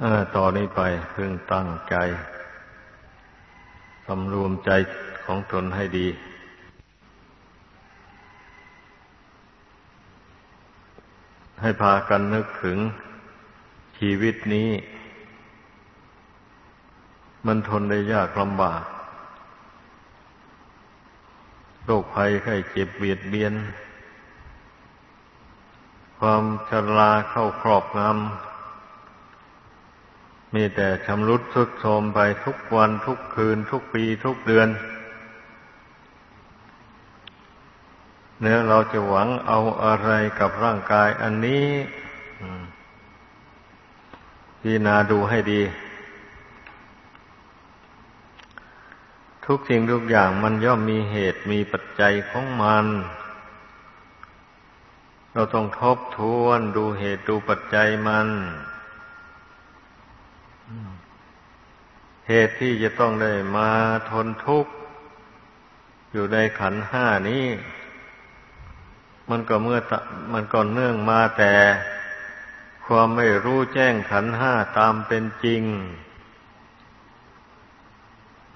ต่อนนี้ไปเพิ่งตั้งใจสำรวมใจของตนให้ดี ให้พากันนึกถึงชีวิตนี้ มันทนได้ยากลำบากโรคภัยไข้เจ็บเบียดเบียน ความชราเข้าครอบงำ มีแต่ชำรุดทุดโทรมไปทุกวันทุกคืน ทุกปีทุกเดือน เนื้อเราจะหวังเอาอะไรกับร่างกายอันนี้พี่นาดูให้ดี ทุกสิ่งทุกอย่างมันย่อมมีเหตุมีปัจจัยของมัน เราต้องทบทวนดูเหตุดูปัจจัยมัน เหตุที่จะต้องได้มาทนทุกข์ อยู่ในขันห้านี้ มันก็เมื่อมันก็เนื่องมาแต่ความไม่รู้แจ้งขันห้าตามเป็นจริง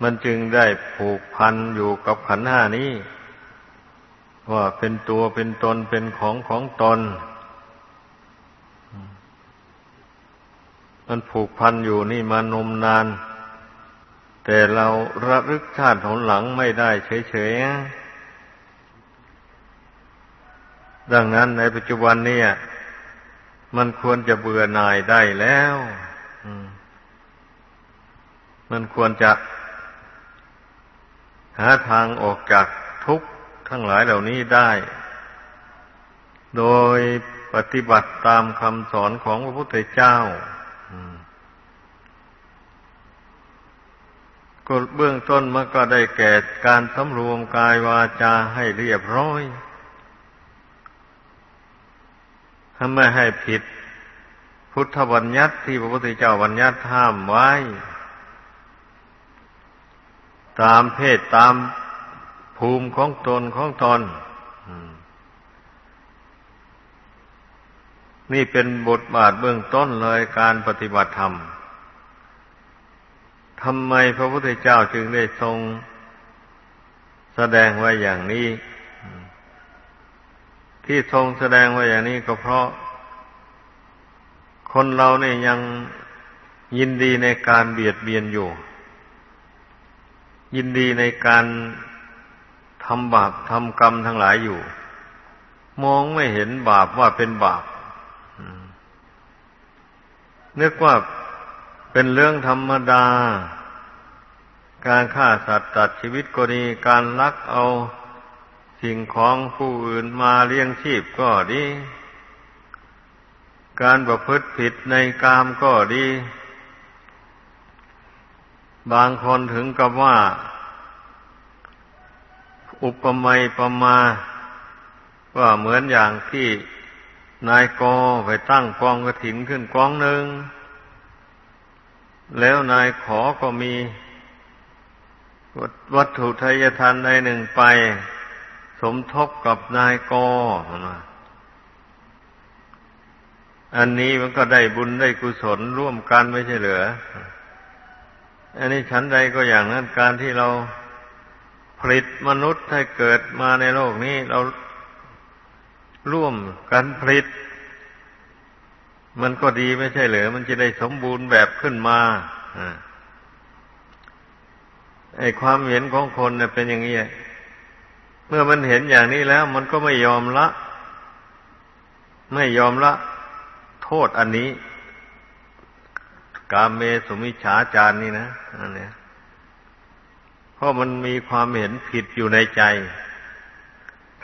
มันจึงได้ผูกพันอยู่กับขันห้านี้ ว่าเป็นตัวเป็นตนเป็นของของตน มันผูกพันอยู่นี่มานมนาน แต่เราระลึกชาติหนหลังไม่ได้เฉยๆ ดังนั้นในปัจจุบันเนี่ย มันควรจะเบื่อหน่ายได้แล้วมันควรจะ หาทางออกจากทุกข์ทั้งหลายเหล่านี้ได้ โดยปฏิบัติตามคำสอนของพระพุทธเจ้า กฎเบื้องต้นมันก็ได้แก่การสำรวมกายวาจาให้เรียบร้อยทำไม่ให้ผิด พุทธบัญญัติที่พระพุทธเจ้าบัญญัติห้ามไว้ ตามเพศตามภูมิของตนของตนนี่เป็นบทบาทเบื้องต้นเลยการปฏิบัติธรรม ทำไมพระพุทธเจ้าจึงได้ทรงแสดงไว้อย่างนี้ ที่ทรงแสดงไว้อย่างนี้ก็เพราะ คนเราเนี่ยยังยินดีในการเบียดเบียนอยู่ ยินดีในการทำบาปทำกรรมทั้งหลายอยู่ มองไม่เห็นบาปว่าเป็นบาปนึกว่า เป็นเรื่องธรรมดา การฆ่าสัตว์ตัดชีวิตก็ดี การลักเอาสิ่งของผู้อื่นมาเลี้ยงชีพก็ดี การประพฤติผิดในกามก็ดี บางคนถึงกับว่า อุปมาประมาว่าเหมือนอย่างที่นายกไปตั้งกองกระถินขึ้นกองหนึ่ง แล้วนายขอก็มีวัตถุทายทานใดหนึ่งไป สมทบกับนายกออันนี้มันก็ได้บุญได้กุศลร่วมกันไม่ใช่เหรือ อันนี้ฉันใดก็อย่างนั้นการที่เราผลิตมนุษย์ให้เกิดมาในโลกนี้ เราร่วมกันผลิต มันก็ดีไม่ใช่เหรอ มันจะได้สมบูรณ์แบบขึ้นมาไอ้ความเห็นของคนเนี่ยเป็นอย่างนี้เมื่อมันเห็นอย่างนี้แล้ว มันก็ไม่ยอมละ ไม่ยอมละ โทษอันนี้ กามเมสุมิฉาจารนี่นะอันนี้เพราะมันมีความเห็นผิดอยู่ในใจ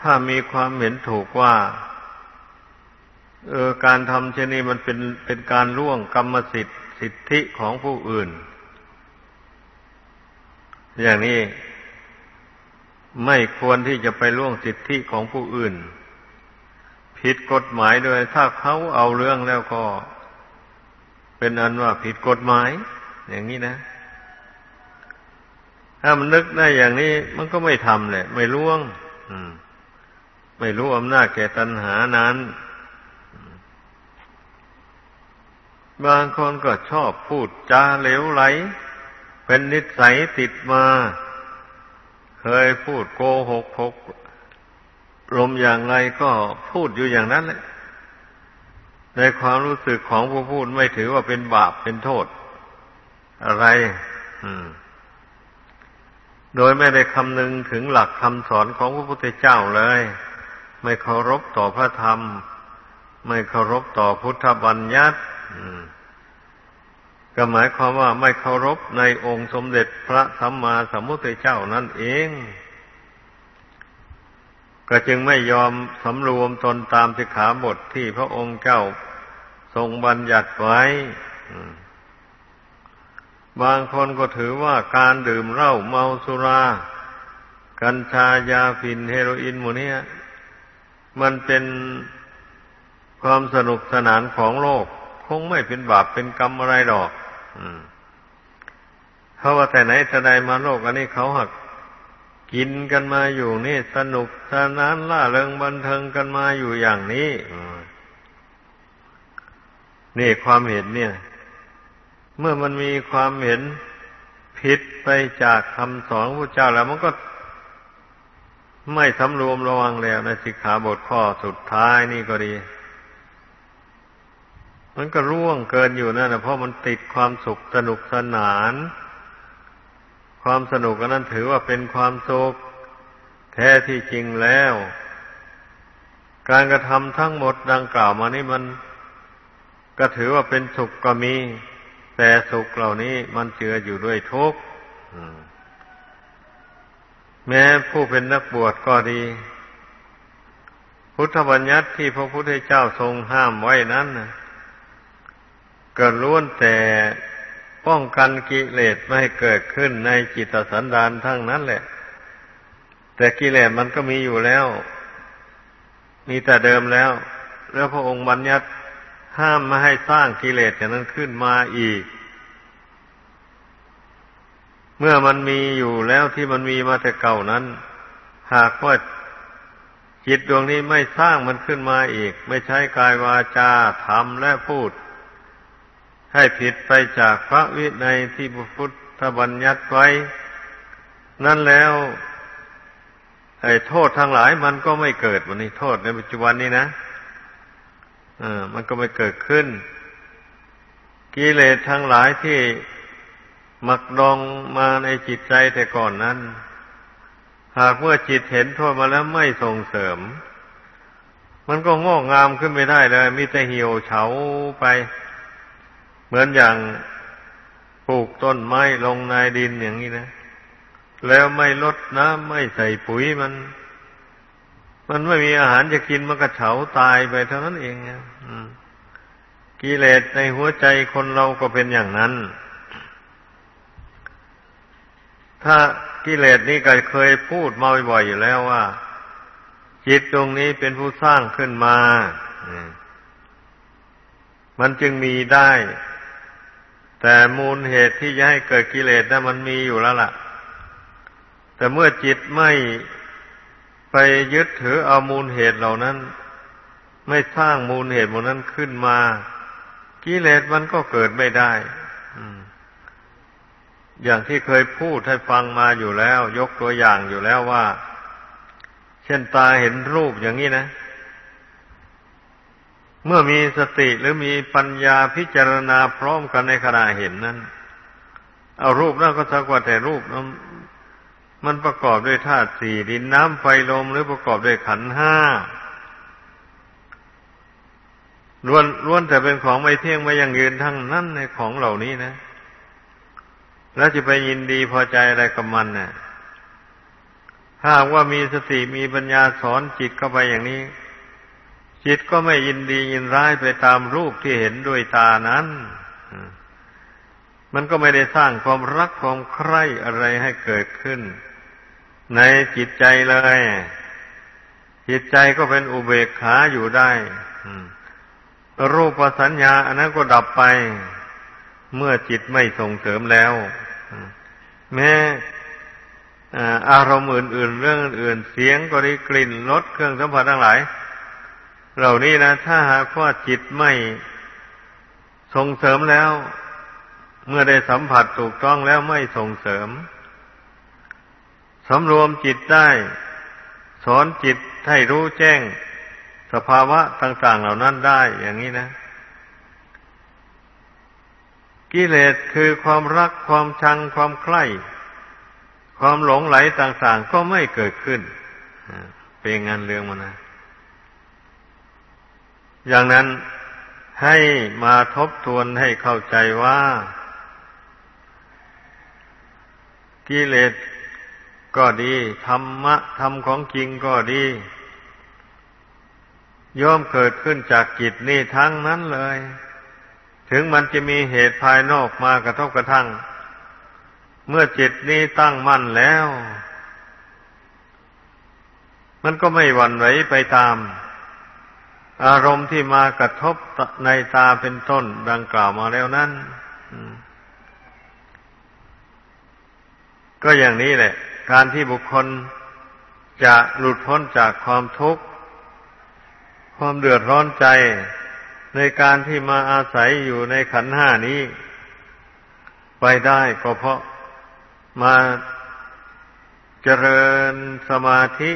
ถ้ามีความเห็นถูกว่า เออการทำเช่นนี้มันเป็นเป็นการล่วงกรรมสิทธิสิทธิของผู้อื่น อย่างนี้ไม่ควรที่จะไปล่วงสิทธิของผู้อื่น ผิดกฎหมายโดยถ้าเขาเอาเรื่องแล้วก็ เป็นอันว่าผิดกฎหมาย อย่างนี้นะ ถ้ามันนึกได้อย่างนี้ มันก็ไม่ทำเลยไม่ล่วง อืม ไม่รู้อำนาจแก่ตัณหานั้น บางคนก็ชอบพูดจาเหลวไหล เป็นนิสัยติดมา เคยพูดโกหกพกลมอย่างไรก็พูดอยู่อย่างนั้นแหละ ในความรู้สึกของผู้พูดไม่ถือว่าเป็นบาปเป็นโทษ อะไร โดยไม่ได้คำนึงถึงหลักคำสอนของพระพุทธเจ้าเลย ไม่เคารพต่อพระธรรม ไม่เคารพต่อพุทธบัญญัติ ก็หมายความว่าไม่เคารพในองค์สมเด็จพระสัมมาสัมพุทธเจ้านั่นเอง ก็จึงไม่ยอมสำรวมตนตามสิกขาบทที่พระองค์เจ้าทรงบัญญัติไว้บางคนก็ถือว่าการดื่มเหล้าเมาสุรา กัญชายาฝิ่นเฮโรอีนหมูเนี้ยมันเป็นความสนุกสนานของโลก คงไม่เป็นบาปเป็นกรรมอะไรหรอกเพราะว่าแต่ไหนแต่ใดมาโลกอันนี้เขาหักกินกันมาอยู่นี่สนุกสนานล่าเริงบันเทิงกันมาอยู่อย่างนี้นี่ความเห็นเนี่ย เมื่อมันมีความเห็นผิดไปจากคำสอนพระเจ้าแล้วมันก็ไม่สำรวมระวังแล้วในสิกขาบทข้อสุดท้ายนี่ก็ดี มันก็ร่วงเกินอยู่นั่นนะเพราะมันติดความสุขสนุกสนาน ความสนุกนั้นถือว่าเป็นความสุขแท้ที่จริงแล้ว การกระทำทั้งหมดดังกล่าวมานี่มัน ก็ถือว่าเป็นสุขก็มี แต่สุขเหล่านี้มันเจืออยู่ด้วยทุกข์แม้ผู้เป็นนักบวชก็ดี พุทธบัญญัติที่พระพุทธเจ้าทรงห้ามไว้นั้นนะ ก็ล้วนแต่ป้องกันกิเลสไม่ให้เกิดขึ้นในจิตสันดานทั้งนั้นแหละ แต่กิเลสมันก็มีอยู่แล้ว มีแต่เดิมแล้ว แล้วพระองค์บัญญัติห้ามไม่ให้สร้างกิเลสอย่างนั้นขึ้นมาอีก เมื่อมันมีอยู่แล้วที่มันมีมาแต่เก่านั้น หากว่าจิตดวงนี้ไม่สร้างมันขึ้นมาอีก ไม่ใช้กายวาจาทำและพูด ให้ผิดไปจากพระวินัยที่พระพุทธบัญญัติไว้ นั่นแล้วไอ้โทษทั้งหลายมันก็ไม่เกิดวันนี้โทษในปัจจุบันนี้นะอมันก็ไม่เกิดขึ้น กิเลสทั้งหลายที่มักดองมาในจิตใจแต่ก่อนนั้น หากเมื่อจิตเห็นโทษมาแล้วไม่ส่งเสริม มันก็งอกงามขึ้นไม่ได้เลย มีแต่เหี่ยวเฉาไป เหมือนอย่างปลูกต้นไม้ลงในดินอย่างนี้นะ แล้วไม่ลดน้ำไม่ใส่ปุ๋ยมัน มันไม่มีอาหารจะกินมันก็เฉาตายไปเท่านั้นเองนะกิเลสในหัวใจคนเราก็เป็นอย่างนั้น ถ้ากิเลสนี่ก็เคยพูดมาบ่อยๆอยู่แล้วว่า จิตตรงนี้เป็นผู้สร้างขึ้นมา มันจึงมีได้ แต่มูลเหตุที่จะให้เกิดกิเลสนั้นมันมีอยู่แล้วล่ะ แต่เมื่อจิตไม่ไปยึดถือเอามูลเหตุเหล่านั้น ไม่สร้างมูลเหตุมูลนั้นขึ้นมา กิเลสมันก็เกิดไม่ได้อย่างที่เคยพูดให้ฟังมาอยู่แล้ว ยกตัวอย่างอยู่แล้วว่า เช่นตาเห็นรูปอย่างนี้นะเมื่อมีสติหรือมีปัญญาพิจารณาพร้อมกันในขณะเห็นนั้น เอารูปนั่นก็สักว่าแต่รูปนั้นมันประกอบด้วยธาตุสี่ดินน้ำไฟลมหรือประกอบด้วยขันห้าล้วนล้วนแต่เป็นของไม่เที่ยงไม่ยังยืนทั้งนั้นในของเหล่านี้นะ แล้วจะไปยินดีพอใจอะไรกับมันเนะ่ยถ้าว่ามีสติมีปัญญาสอนจิตเข้าไปอย่างนี้ จิตก็ไม่ยินดียินร้ายไปตามรูปที่เห็นด้วยตานั้น มันก็ไม่ได้สร้างความรักความใคร่อะไรให้เกิดขึ้น ในจิตใจเลย จิตใจก็เป็นอุเบกขาอยู่ได้รูปสัญญา อันนั้นก็ดับไป เมื่อจิตไม่ส่งเสริมแล้ว แม้อารมณ์อื่น ๆ เรื่องอื่นเสียงก็ดีกลิ่นรสเครื่องสัมผัสทั้งหลาย เหล่านี้นะ ถ้าหากว่าจิตไม่ส่งเสริมแล้ว เมื่อได้สัมผัสถูกต้องแล้วไม่ส่งเสริมสำรวมจิตได้ สอนจิตให้รู้แจ้ง สภาวะต่าง ๆ เหล่านั้นได้อย่างนี้นะ กิเลสคือความรักความชังความใคร่ความหลงไหลต่าง ๆ ก็ไม่เกิดขึ้น เป็นงานเรื่องมันนะ อย่างนั้นให้มาทบทวนให้เข้าใจว่า กิเลสก็ดีธรรมะธรรมของจริงก็ดี ย่อมเกิดขึ้นจากจิตนี่ทั้งนั้นเลย ถึงมันจะมีเหตุภายนอกมากระทบกระทั่ง เมื่อจิตนี้ตั้งมั่นแล้ว มันก็ไม่หวั่นไหวไปตาม อารมณ์ที่มากระทบในตาเป็นต้นดังกล่าวมาแล้วนั้นก็อย่างนี้แหละ การที่บุคคลจะหลุดพ้นจากความทุกข์ ความเดือดร้อนใจ ในการที่มาอาศัยอยู่ในขันห้านี้ ไปได้ก็เพราะมาเจริญสมาธิ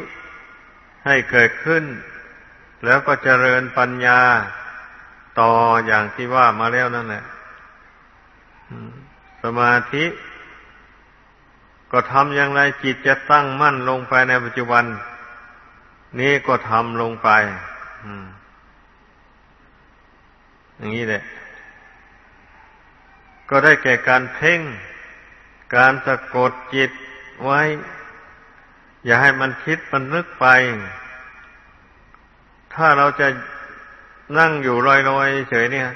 ให้เกิดขึ้น แล้วก็เจริญปัญญาต่ออย่างที่ว่ามาแล้วนั่นแหละสมาธิ ก็ทำอย่างไรจิตจะตั้งมั่นลงไปในปัจจุบัน นี้ก็ทำลงไปอย่างนี้แหละ ก็ได้แก่การเพ่ง การสะกดจิตไว้ อย่าให้มันคิดมันนึกไป ถ้าเราจะนั่งอยู่ลอยๆเฉยเนี่ย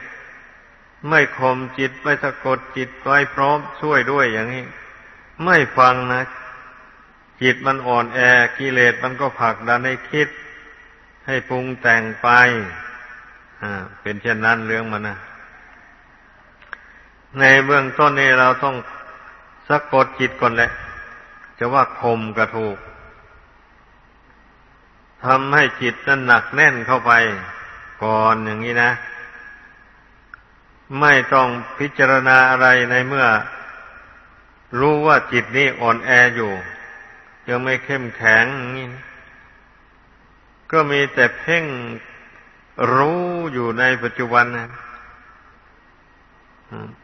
ไม่ข่มจิตไม่สะกดจิตไว้พร้อมช่วยด้วยอย่างนี้ ไม่ฟังนะจิตมันอ่อนแอกิเลสมันก็ผลักดันให้คิด ให้ปรุงแต่งไปอ่าเป็นเช่นนั้นเรื่องมันนะในเบื้องต้นนี้เราต้องสะกดจิตก่อนแหละ จะว่าคมกระถูก ทำให้จิตนั้นหนักแน่นเข้าไป ก่อนอย่างนี้นะ ไม่ต้องพิจารณาอะไรในเมื่อ รู้ว่าจิตนี้อ่อนแออยู่ ยังไม่เข้มแข็งนี่ก็มีแต่เพ่งรู้อยู่ในปัจจุบันนะ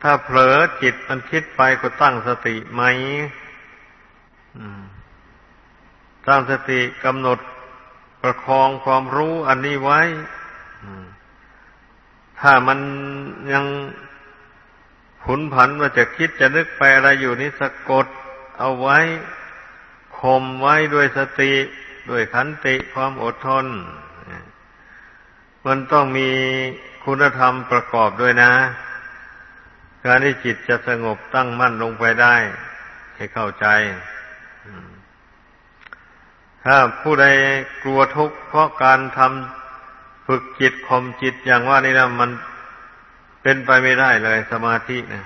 ถ้าเผลอจิตมันคิดไปก็ตั้งสติไหมตั้งสติกำหนด ประคองความรู้อันนี้ไว้ ถ้ามันยังผุนผันว่าจะคิดจะนึกไปอะไรอยู่นี้สะกดเอาไว้ข่มไว้ด้วยสติ ด้วยขันติความอดทน มันต้องมีคุณธรรมประกอบด้วยนะ การที่จิตจะสงบตั้งมั่นลงไปได้ ให้เข้าใจ ถ้าผู้ใดกลัวทุกข์เพราะการทำฝึกจิตข่มจิตอย่างว่านี่นะมันเป็นไปไม่ได้เลย สมาธินะ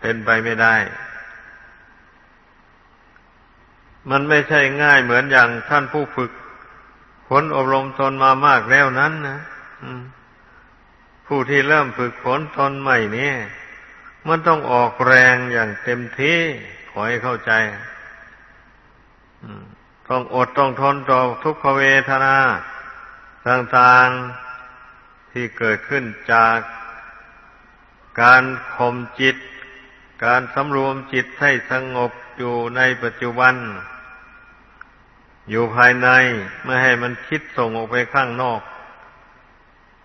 เป็นไปไม่ได้ มันไม่ใช่ง่ายเหมือนอย่างท่านผู้ฝึกฝนอบรมตนมามากแล้วนั้นนะผู้ที่เริ่มฝึกฝนตนใหม่นี่มันต้องออกแรงอย่างเต็มที่ขอให้เข้าใจ ต้องอดต้องทนต่อทุกขเวทนา ต่างๆที่เกิดขึ้นจากการข่มจิต การสำรวมจิตให้สงบอยู่ในปัจจุบัน อยู่ภายในไม่ให้มันคิดส่งออกไปข้างนอก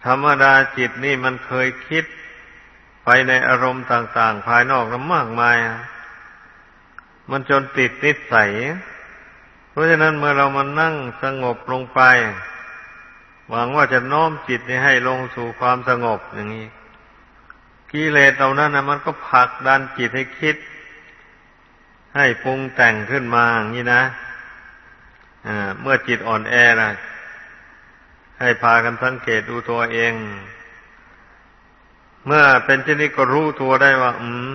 ธรรมดาจิตนี่มันเคยคิดไปในอารมณ์ต่าง ๆ ภายนอกนั้นมากมาย มันจนติดนิสัย เพราะฉะนั้นเมื่อเรามานั่งสงบลงไป หวังว่าจะน้อมจิตนี้ให้ลงสู่ความสงบอย่างนี้กิเลสเหล่านั้นนะมันก็ผลักดันจิตให้คิด ให้ปรุงแต่งขึ้นมาอย่างนี้นะเมื่อจิตอ่อนแอนะให้พากันสังเกตดูตัวเอง เมื่อเป็นเช่นนี้ก็รู้ตัวได้ว่า อืม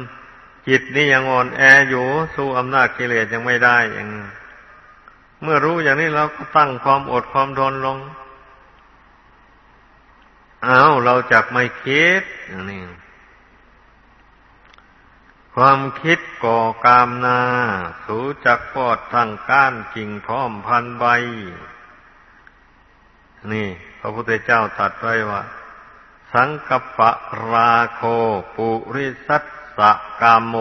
จิตนี่ยังอ่อนแออยู่ สู้อำนาจกิเลสยังไม่ได้อย่าง เมื่อรู้อย่างนี้เราก็ตั้งความอดความทนลง เอาเราจักไม่คิดอย่างนี้ความคิดก่อกามนา สูจักปอดทั้งก้านกิ่งพร้อมพันใบ นี่ พระพุทธเจ้าตรัสไว้ว่า สังกปะราโค ปุริสัตสะกามโม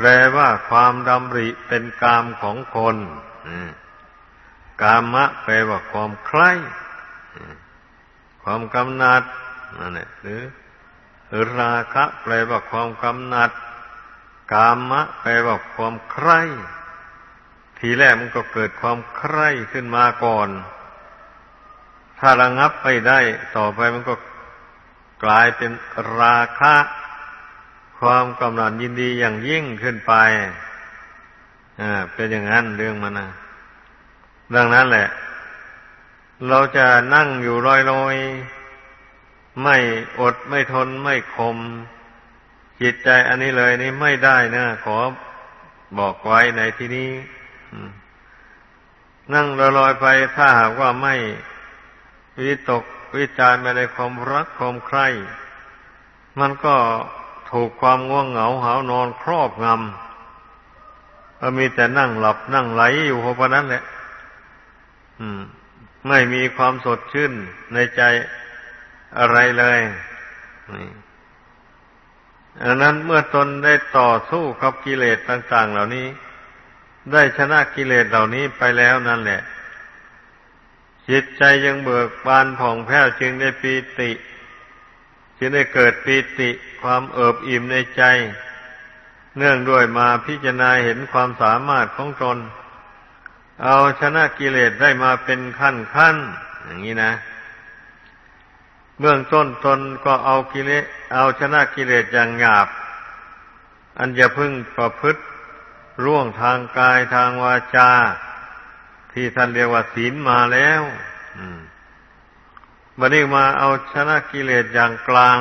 แปลว่าความดำริเป็นกามของคนกามะแปลว่าความใคร่ความกำหนัดนั่นแหละหรือราคะ แปลว่าความกำหนัด กามะ แปลว่าความใคร่ ทีแรกมันก็เกิดความใคร่ขึ้นมาก่อน ถ้าระงับไปได้ ต่อไปมันก็กลายเป็นราคะ ความกำหนัดยินดีอย่างยิ่งขึ้นไปอ่าเป็นอย่างนั้นเรื่องมันนะดังนั้นแหละ เราจะนั่งอยู่ลอยๆไม่อดไม่ทนไม่คม จิตใจอันนี้เลยนี่ไม่ได้นะขอบอกไว้ในที่นี้นั่งลอยๆไปถ้าหากว่าไม่วิตกวิจารไปในความรักความใคร่ มันก็ ถูกความง่วงเหงาหานอนครอบงำก็มีแต่นั่งหลับนั่งไหลอยู่เพราะนั้นแหละไม่มีความสดชื่นในใจอะไรเลยอันนั้นเมื่อตนได้ต่อสู้กับกิเลสต่าง ๆ เหล่านี้ ได้ชนะกิเลสเหล่านี้ไปแล้วนั่นแหละจิตใจยังเบิกบานผ่องแผ้วจึงได้ปีติ จึงได้เกิดปีติ ความเอิบอิ่มในใจ เนื่องด้วยมาพิจารณาเห็นความสามารถของตน เอาชนะกิเลสได้มาเป็นขั้นขั้นอย่างนี้นะ เบื้องต้นตนก็เอากิเลสเอาชนะกิเลสอย่างหยาบ อันจะพึ่งประพฤติร่วงทางกายทางวาจา ที่ท่านเรียกว่าศีลมาแล้วบันนี้มาเอาชนะกิเลสอย่างกลาง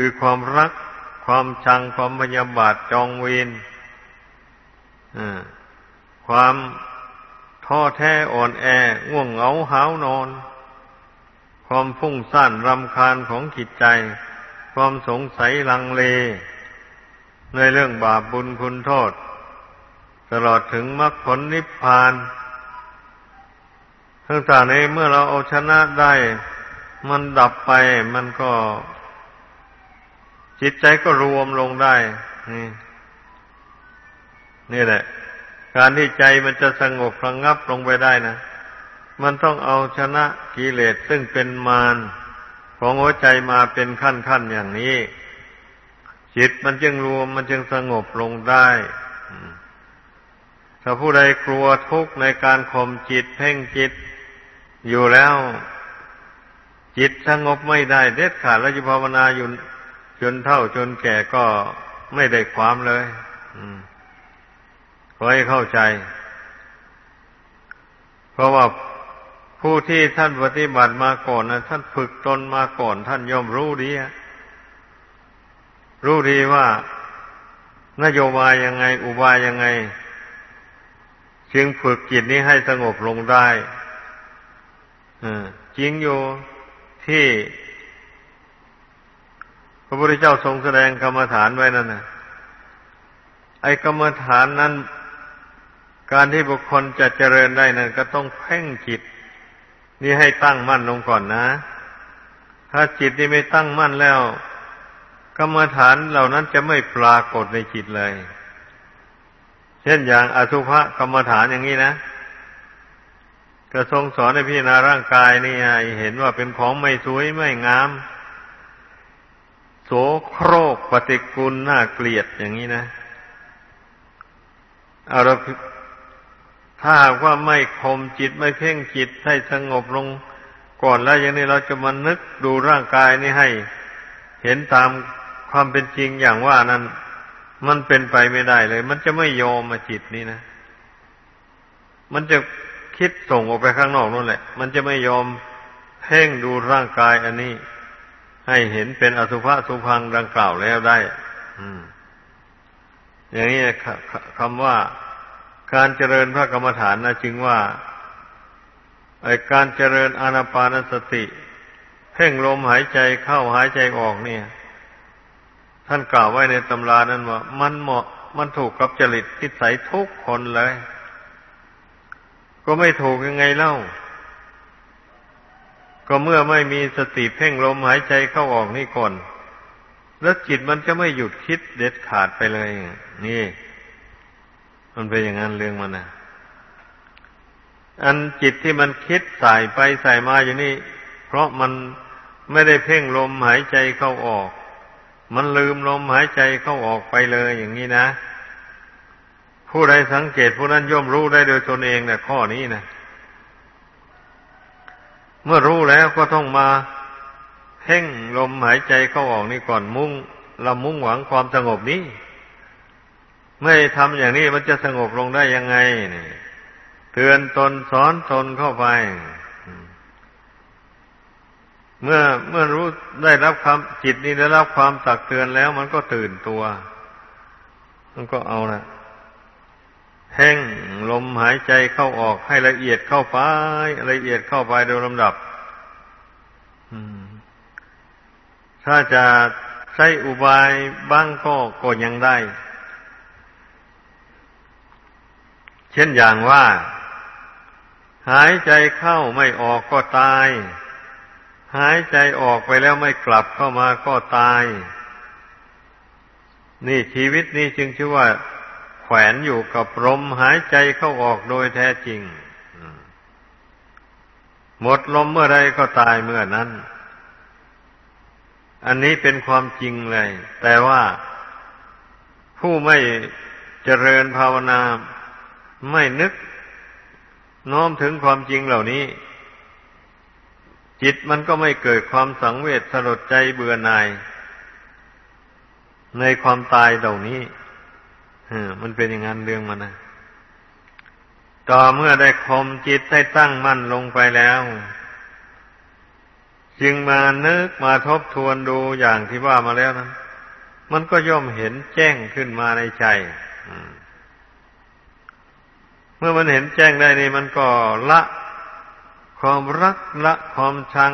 คือความรัก ความชัง ความพยาบาทจองเวรความท้อแท้อ่อนแอ ง่วงเหงาหาวนอน ความฟุ้งซ่านรำคาญของจิตใจ ความสงสัยลังเล ในเรื่องบาปบุญคุณโทษ ตลอดถึงมรรคผลนิพพานทั้งต่างนี้เมื่อเราเอาชนะได้ มันดับไปมันก็ จิตใจก็รวมลงได้ นี่นี่แหละ การที่ใจมันจะสงบระงับลงไปได้นะมันต้องเอาชนะกิเลสซึ่งเป็นมารของหัวใจมาเป็นขั้นขั้นอย่างนี้ จิตมันจึงรวมมันจึงสงบลงได้ถ้าผู้ใดกลัวทุกข์ในการข่มจิตเพ่งจิต อยู่แล้ว จิตสงบไม่ได้ เด็ดขาดแล้วจะภาวนาอยู่ จนเท่าจนแก่ก็ไม่ได้ความเลยขอให้เข้าใจ เพราะว่าผู้ที่ท่านปฏิบัติมาก่อนนะท่านฝึกตนมาก่อน ท่านย่อมรู้ดีรู้ดีว่านโยบายยังไง อุบายยังไงจึงฝึกจิตนี้ให้สงบลงได้จริงอยู่ที่ พระพุทธเจ้าทรงแสดงกรรมฐานไว้นั่นนะไอ้กรรมฐานนั้น การที่บุคคลจะเจริญได้นั้น ก็ต้องเพ่งจิต นี่ให้ตั้งมั่นลงก่อนนะ ถ้าจิตนี่ไม่ตั้งมั่นแล้ว กรรมฐานเหล่านั้นจะไม่ปรากฏในจิตเลย เช่นอย่างอสุภกรรมฐานอย่างนี้นะกระทรงสอนให้พิจารณาร่างกายนี่เห็นว่าเป็นของไม่สวยไม่งาม โสโครกปฏิกูลน่าเกลียดอย่างนี้นะเอาเราถ้าว่าไม่ข่มจิตไม่เพ่งจิตให้สงบลงก่อนแล้วอย่างนี้เราจะมานึกดูร่างกายนี้ให้ เห็นตามความเป็นจริงอย่างว่านั้น มันเป็นไปไม่ได้เลย มันจะไม่ยอมมาจิตนี้นะ มันจะคิดส่งออกไปข้างนอกนั่นแหละ มันจะไม่ยอมเพ่งดูร่างกายอันนี้ ให้เห็นเป็นอสุภะสุพังดังกล่าวแล้วได้อย่างนี้คำว่าการเจริญพระกรรมฐานนะจึงว่าการเจริญอานาปานสติ เพ่งลมหายใจเข้าหายใจออกเนี่ย ท่านกล่าวไว้ในตำรานั้นว่า มันเหมาะมันถูกกับจริตทิสัยทุกคนเลย ก็ไม่ถูกยังไงเล่า ก็เมื่อไม่มีสติเพ่งลมหายใจเข้าออกนี่ก่อนแล้วจิตมันจะไม่หยุดคิดเด็ดขาดไปเลย นี่ มันเป็นอย่างนั้นเรื่องมันนะอันจิตที่มันคิดใส่ไปใส่มาอย่างนี้ เพราะมันไม่ได้เพ่งลมหายใจเข้าออก มันลืมลมหายใจเข้าออกไปเลยอย่างนี้นะ ผู้ใดสังเกตผู้นั้นย่อมรู้ได้โดยตนเองนะข้อนี้นะ เมื่อรู้แล้วก็ต้องมาเพ่งลมหายใจเข้าออกนี่ก่อนมุ่งเรามุ่งหวังความสงบนี้ไม่ทำอย่างนี้มันจะสงบลงได้ยังไงนี่เตือนตนสอนตนเข้าไป เมื่อเมื่อรู้ได้รับความจิตนี้ได้รับความตักเตือนแล้ว มันก็ตื่นตัว มันก็เอาละ แห้งลมหายใจเข้าออกให้ละเอียดเข้าไป ละเอียดเข้าไปโดยลำดับถ้าจะใช้อุบายบ้างก็ก็ยังได้ เช่นอย่างว่า หายใจเข้าไม่ออกก็ตาย หายใจออกไปแล้วไม่กลับเข้ามาก็ตาย นี่ชีวิตนี้จึงชื่อว่า แขวนอยู่กับลมหายใจเข้าออกโดยแท้จริง หมดลมเมื่อไรก็ตายเมื่อนั้น อันนี้เป็นความจริงเลย แต่ว่าผู้ไม่เจริญภาวนาไม่นึกน้อมถึงความจริงเหล่านี้ จิตมันก็ไม่เกิดความสังเวชสลดใจเบื่อหน่าย ในความตายเหล่านี้ มันเป็นอย่างนั้นเรื่องมันนะต่อเมื่อได้คมจิตได้ตั้งมั่นลงไปแล้ว จึงมานึกมาทบทวนดูอย่างที่ว่ามาแล้วนั้นมันก็ย่อมเห็นแจ้งขึ้นมาในใจเมื่อมันเห็นแจ้งได้นี่มันก็ละ ความรักละความชัง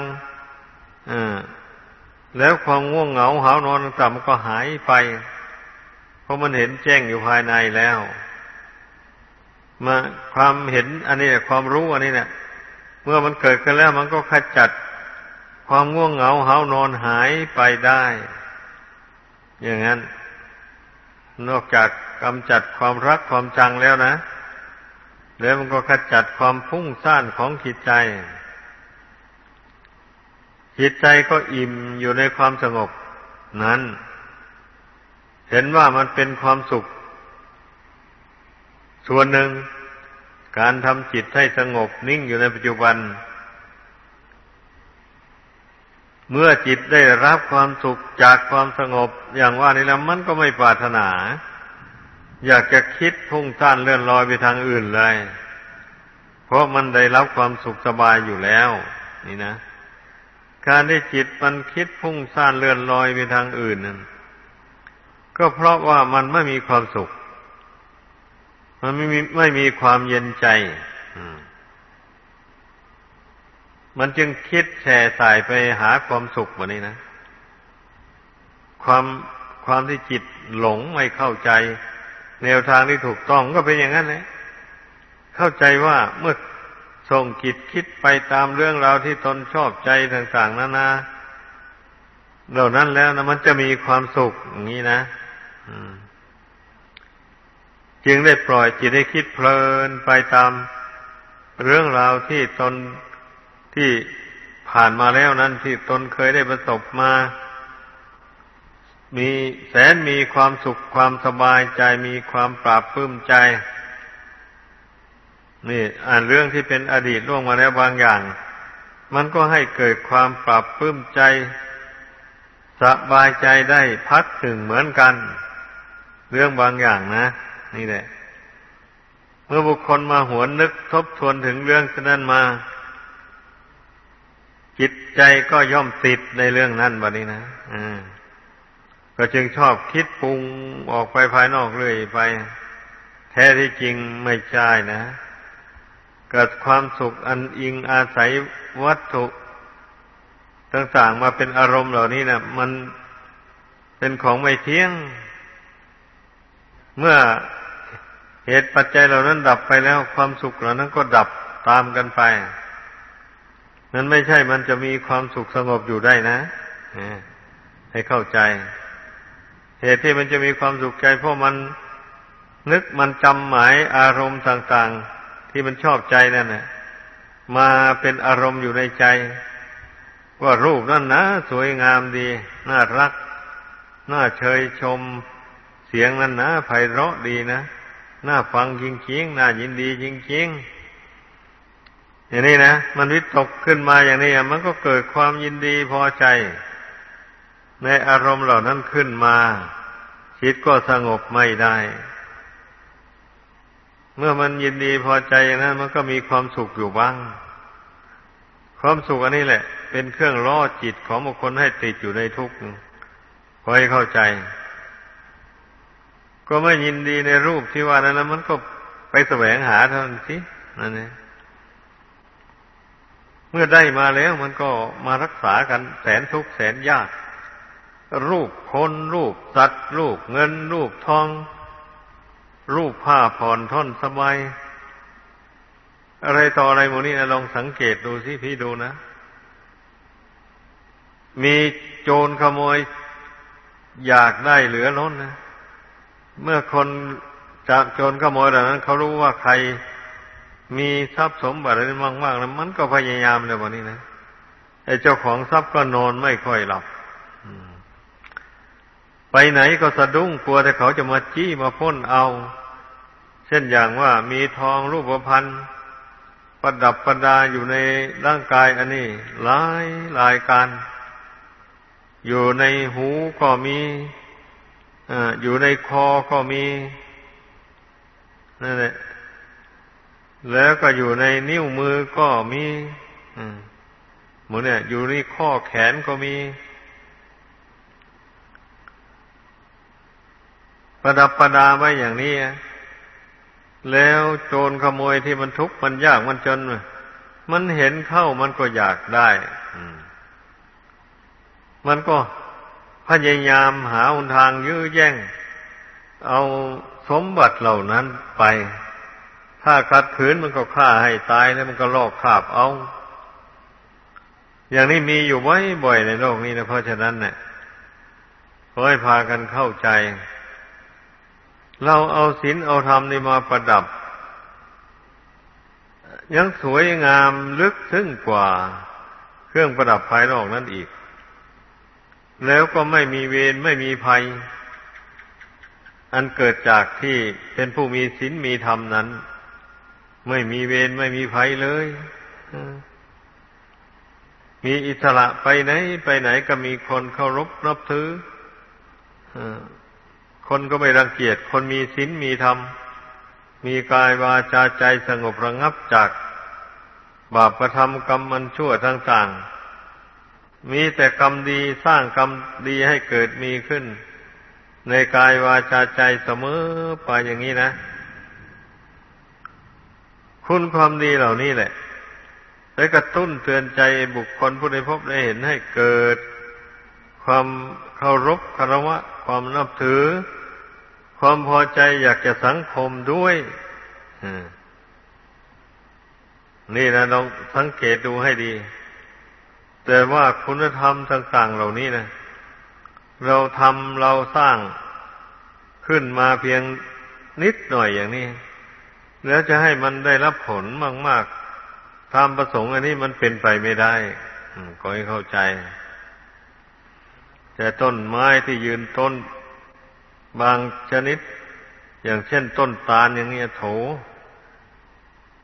แล้วความง่วงเหงาหานอนต่างๆมันก็หายไป เพราะมันเห็นแจ้งอยู่ภายในแล้ว มาความเห็นอันนี้ความรู้อันนี้เนี่ยเมื่อมันเกิดขึ้นแล้วมันก็ขจัดความง่วงเหงาเหานอนหายไปได้ อย่างนั้น นอกจากกำจัดความรักความจังแล้วนะ แล้วมันก็ขจัดความพุ่งซ่านของจิตใจ จิตใจก็อิ่มอยู่ในความสงบนั้น เห็นว่ามันเป็นความสุข ส่วนหนึ่ง การทำจิตให้สงบนิ่งอยู่ในปัจจุบัน เมื่อจิตได้รับความสุขจากความสงบ อย่างว่านี้แล้วมันก็ไม่ปรารถนา อยากจะคิดพุ่งซ่านเลื่อนลอยไปทางอื่นเลย เพราะมันได้รับความสุขสบายอยู่แล้ว นี่นะ การที่จิตมันคิดพุ่งซ่านเลื่อนลอยไปทางอื่นนั่น ก็เพราะว่ามันไม่มีความสุข มันไม่มีไม่มีความเย็นใจมันจึงคิดแช่สายไปหาความสุขแบบนี้นะ ความความที่จิตหลงไม่เข้าใจ แนวทางที่ถูกต้องก็เป็นอย่างนั้นแหละเข้าใจว่าเมื่อส่งกิจคิดไปตามเรื่องราวที่ตนชอบใจต่าง ๆนานาเหล่านั้นแล้วนะมันจะมีความสุขอย่างนี้นะ จึงได้ปล่อยจิตให้คิดเพลินไปตามเรื่องราวที่ตนที่ผ่านมาแล้วนั้นที่ตนเคยได้ประสบมา มีแสนมีความสุขความสบายใจมีความปราบปลื้มใจ นี่ อ่านเรื่องที่เป็นอดีตล่วงมาแล้วบางอย่าง มันก็ให้เกิดความปราบปลื้มใจ สบายใจได้พักถึงเหมือนกัน เรื่องบางอย่างนะ นี่แหละ เมื่อบุคคลมาหวนนึกทบทวนถึงเรื่องนั้นมา จิตใจก็ย่อมติดในเรื่องนั้นแบบนี้นะอ่าก็จึงชอบคิดปรุงออกไปภายนอกเรื่อยไป แท้ที่จริงไม่ใช่นะ เกิดความสุขอันอิงอาศัยวัตถุต่างๆมาเป็นอารมณ์เหล่านี้นะมันเป็นของไม่เที่ยง เมื่อเหตุปัจจัยเหล่านั้นดับไปแล้วความสุขเหล่านั้นก็ดับตามกันไปมันไม่ใช่มันจะมีความสุขสงบอยู่ได้นะให้เข้าใจ เหตุที่มันจะมีความสุขใจ เพราะมันนึกมันจำหมายอารมณ์ต่าง ๆ ที่มันชอบใจนั่นนะมาเป็นอารมณ์อยู่ในใจ ว่ารูปนั่นนะ สวยงามดี น่ารัก น่าเชยชม สียงนั่นนะไพเราะดีนะน่าฟังจริงๆน่ายินดีจริงๆอย่างนี้นะมันวิตกขึ้นมาอย่างนี้มันก็เกิดความยินดีพอใจ ในอารมณ์เหล่านั้นขึ้นมาจิตก็สงบไม่ได้ เมื่อมันยินดีพอใจอย่างนั้น มันก็มีความสุขอยู่บ้าง ความสุขอันนี้แหละ เป็นเครื่องล่อจิตของบุคคลให้ติดอยู่ในทุกข์พอให้เข้าใจ ก็ไม่ยินดีในรูปที่ว่านั้นมันก็ไปแสวงหาเท่านั้นสินั่นเองเมื่อได้มาแล้วมันก็มารักษากันแสนทุกข์แสนยาก รูปคนรูปสัตว์ รูปเงิน รูปทอง รูปผ้าผ่อนท่อนสบายอะไรต่ออะไรโมนี่นะลองสังเกตดูสิพี่ดูนะ มีโจรขโมย อยากได้เหลือล้นนะ เมื่อคนจากโจรขโมยเหล่านั้นเขารู้ว่าใครมีทรัพย์สมบัติอะไรมากๆแล้วมันก็พยายามเลยวันนี้นะไอ้เจ้าของทรัพย์ก็นอนไม่ค่อยหลับไปไหนก็สะดุ้งกลัวแต่เขาจะมาจี้มาพ้นเอา เช่นอย่างว่ามีทองรูปพรรณประดับประดาอยู่ในร่างกายอันนี้หลายหลายการ อยู่ในหูก็มี อยู่ในคอก็มีนั่นแหละ แล้วก็อยู่ในนิ้วมือก็มีหมือนเนี่ย อยู่ในข้อแขนก็มีประดับประดาไว้อย่างนี้แล้วโจรขโมยที่มันทุกข์มันยากมันจน มันเห็นเข้ามันก็อยากได้ มันก็ พยายามหาหนทางยื้อแย่ง เอาสมบัติเหล่านั้นไป ถ้าขัดขืนมันก็ฆ่าให้ตายแล้วมันก็ลอกคาบเอา อย่างนี้มีอยู่ไว้บ่อยในโลกนี้นะเพราะฉะนั้นเนี่ยขอให้พากันเข้าใจ เราเอาศีลเอาธรรมนี่มาประดับ ยังสวยงามลึกซึ้งกว่า เครื่องประดับภายนอกนั่นอีก แล้วก็ไม่มีเวรไม่มีภัย อันเกิดจากที่เป็นผู้มีศีลมีธรรมนั้น ไม่มีเวรไม่มีภัยเลยมีอิสระไปไหน ไปไหนก็มีคนเคารพนับถือคนก็ไม่รังเกียจ คนมีศีลมีธรรม มีกายวาจาใจสงบระงับจาก บาปประทำกรรมมันชั่วต่างๆ มีแต่กรรมดีสร้างกรรมดีให้เกิดมีขึ้น ในกายวาจาใจเสมอไปอย่างนี้นะ คุณความดีเหล่านี้แหละไปกระตุ้นเตือนใจบุคคลผู้ใดพบได้เห็นให้เกิด ความเคารพคารวะ ความนับถือ ความพอใจอยากจะสังคมด้วยนี่นะลองสังเกตดูให้ดี แต่ว่าคุณธรรมต่าง ๆ เหล่านี้นะเราทำเราสร้างขึ้นมาเพียงนิดหน่อยอย่างนี้ แล้วจะให้มันได้รับผลมากๆทำประสงค์อันนี้มันเป็นไปไม่ได้ก็ให้เข้าใจ แต่ต้นไม้ที่ยืนต้นบางชนิด อย่างเช่นต้นตาลอย่างนี้โถ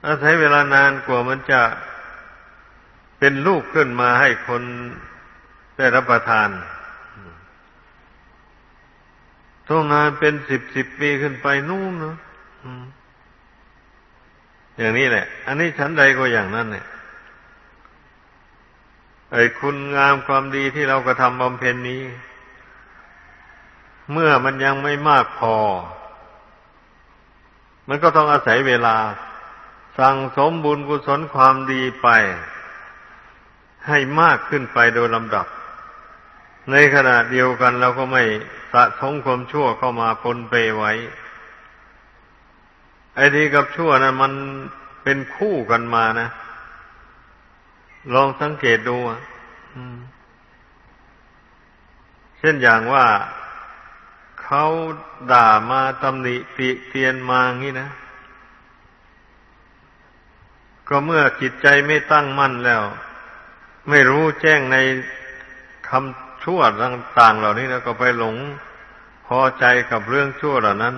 อาศัยเวลานานกว่ามันจะ เป็นลูกขึ้นมาให้คนได้รับประทานต้องนานเป็นสิบสิบปีขึ้นไปนู่นเนาะอย่างนี้แหละ อันนี้ชั้นใดก็อย่างนั้นเนี่ยไอ้คุณงามความดีที่เรากระทำบำเพ็ญนี้ เมื่อมันยังไม่มากพอ มันก็ต้องอาศัยเวลา สั่งสมบุญกุศลความดีไป ให้มากขึ้นไปโดยลำดับ ในขณะเดียวกันเราก็ไม่สะสมความชั่วเข้ามาปนเปไว้ ไอ้ดีกับชั่วนะั้นมันเป็นคู่กันมานะ ลองสังเกตดูอะเช่นอย่างว่าเขาด่ามาตำหนิติเตียนมางี้นะ ก็เมื่อจิตใจไม่ตั้งมั่นแล้ว ไม่รู้แจ้งในคำชั่วต่างๆเหล่านี้แล้วก็ไปหลงพอใจกับเรื่องชั่วเหล่านั้น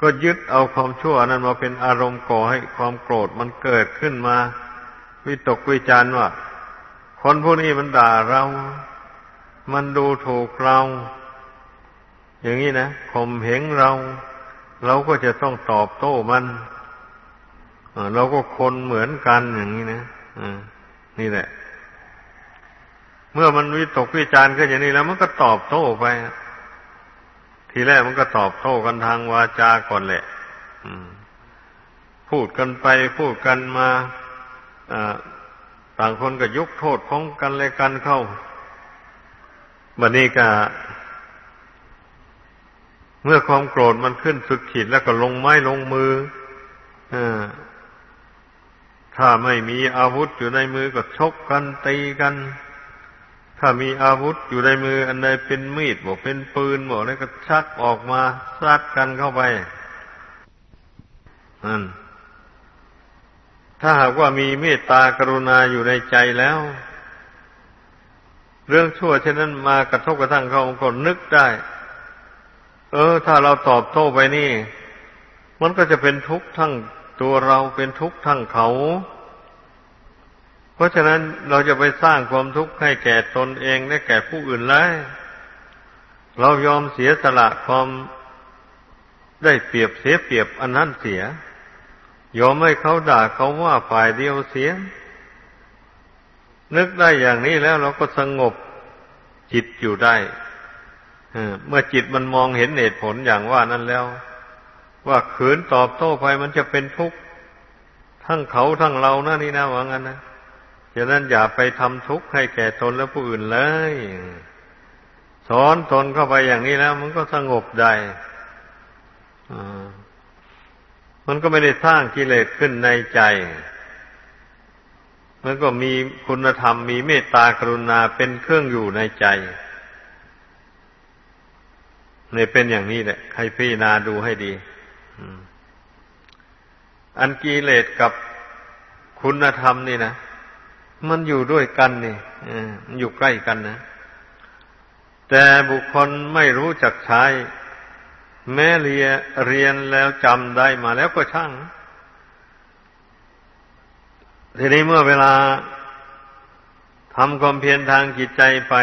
ก็ยึดเอาความชั่วนั้นมาเป็นอารมณ์ก่อให้ความโกรธมันเกิดขึ้นมาวิตกวิจารว่า คนผู้นี้มันด่าเรา มันดูถูกเรา อย่างนี้นะข่มเหงเรา เราก็จะต้องตอบโต้มันเราก็คนเหมือนกันอย่างนี้นะอืม นี่แหละ เมื่อมันวิตกวิจารณ์ขึ้นอย่างนี้แล้ว มันก็ตอบโต้ไป ทีแรกมันก็ตอบโต้กันทางวาจาก่อนแหละพูดกันไปพูดกันมาต่างคนก็ยกโทษของกันและกันเข้าบัดนี้ก็เมื่อความโกรธมันขึ้นสุดขีดแล้วก็ลงไม้ลงมืออ ถ้าไม่มีอาวุธอยู่ในมือก็ชกกันตีกัน ถ้ามีอาวุธอยู่ในมืออันใดเป็นมีดบอกเป็นปืนบอกแล้วก็ชักออกมาซัดกันเข้าไปนั่นถ้าหากว่ามีเมตตากรุณาอยู่ในใจแล้ว เรื่องชั่วเช่นนั้นมากระทบกระทั่งเขาก็นึกได้ เออ ถ้าเราตอบโต้ไปนี่ มันก็จะเป็นทุกข์ทั้ง ตัวเราเป็นทุกข์ทั้งเขา เพราะฉะนั้นเราจะไปสร้างความทุกข์ให้แก่ตนเองและแก่ผู้อื่นเลยเรายอมเสียสละความได้เปรียบเสียเปรียบอันนั้นเสีย ยอมให้เขาด่าเขาว่าฝ่ายเดียวเสีย นึกได้อย่างนี้แล้วเราก็สงบจิตอยู่ได้เมื่อจิตมันมองเห็นเหตุผลอย่างว่านั้นแล้ว ว่าขืนตอบโต้ไปมันจะเป็นทุกข์ทั้งเขาทั้งเรานะนี่นะว่างั้นนะฉะนั้นอย่าไปทำทุกข์ให้แก่ตนและผู้อื่นเลยสอนตนเข้าไปอย่างนี้แล้ว มันก็สงบได้มันก็ไม่ได้สร้างกิเลสขึ้นในใจ มันก็มีคุณธรรมมีเมตตากรุณาเป็นเครื่องอยู่ในใจเนี่ยเป็นอย่างนี้แหละให้พิจารณาดูให้ดี อันกิเลสกับคุณธรรมนี่นะมันอยู่ด้วยกันนี่มันอยู่ใกล้กันนะ แต่บุคคลไม่รู้จักใช้ แม้เรียเรียนแล้วจำได้มาแล้วก็ช่าง ทีนี้เมื่อเวลาทำความเพียรทางจิตใจไป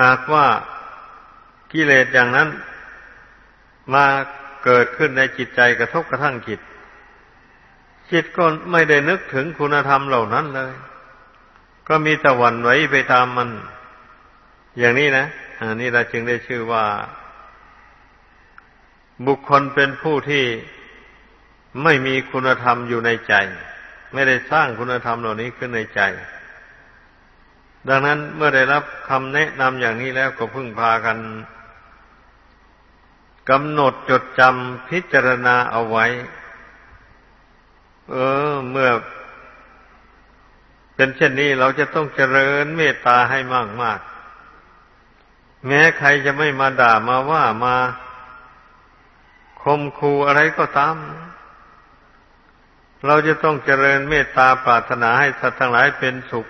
หากว่ากิเลสอย่างนั้นมา เกิดขึ้นในจิตใจกระทบกระทั่งจิต จิตก็ไม่ได้นึกถึงคุณธรรมเหล่านั้นเลย ก็มีแต่หวั่นไหวไปตามมัน อย่างนี้นะอันนี้เราจึงได้ชื่อว่า บุคคลเป็นผู้ที่ไม่มีคุณธรรมอยู่ในใจ ไม่ได้สร้างคุณธรรมเหล่านี้ขึ้นในใจ ดังนั้นเมื่อได้รับคำแนะนำอย่างนี้แล้วก็พึ่งพากัน กำหนดจดจำพิจารณาเอาไว้ เออ เมื่อ เป็นเช่นนี้เราจะต้องเจริญเมตตาให้มากมากแม้ใครจะไม่มาด่ามาว่ามาคมคูอะไรก็ตาม เราจะต้องเจริญเมตตาปรารถนาให้สัตว์ทั้งหลายเป็นสุข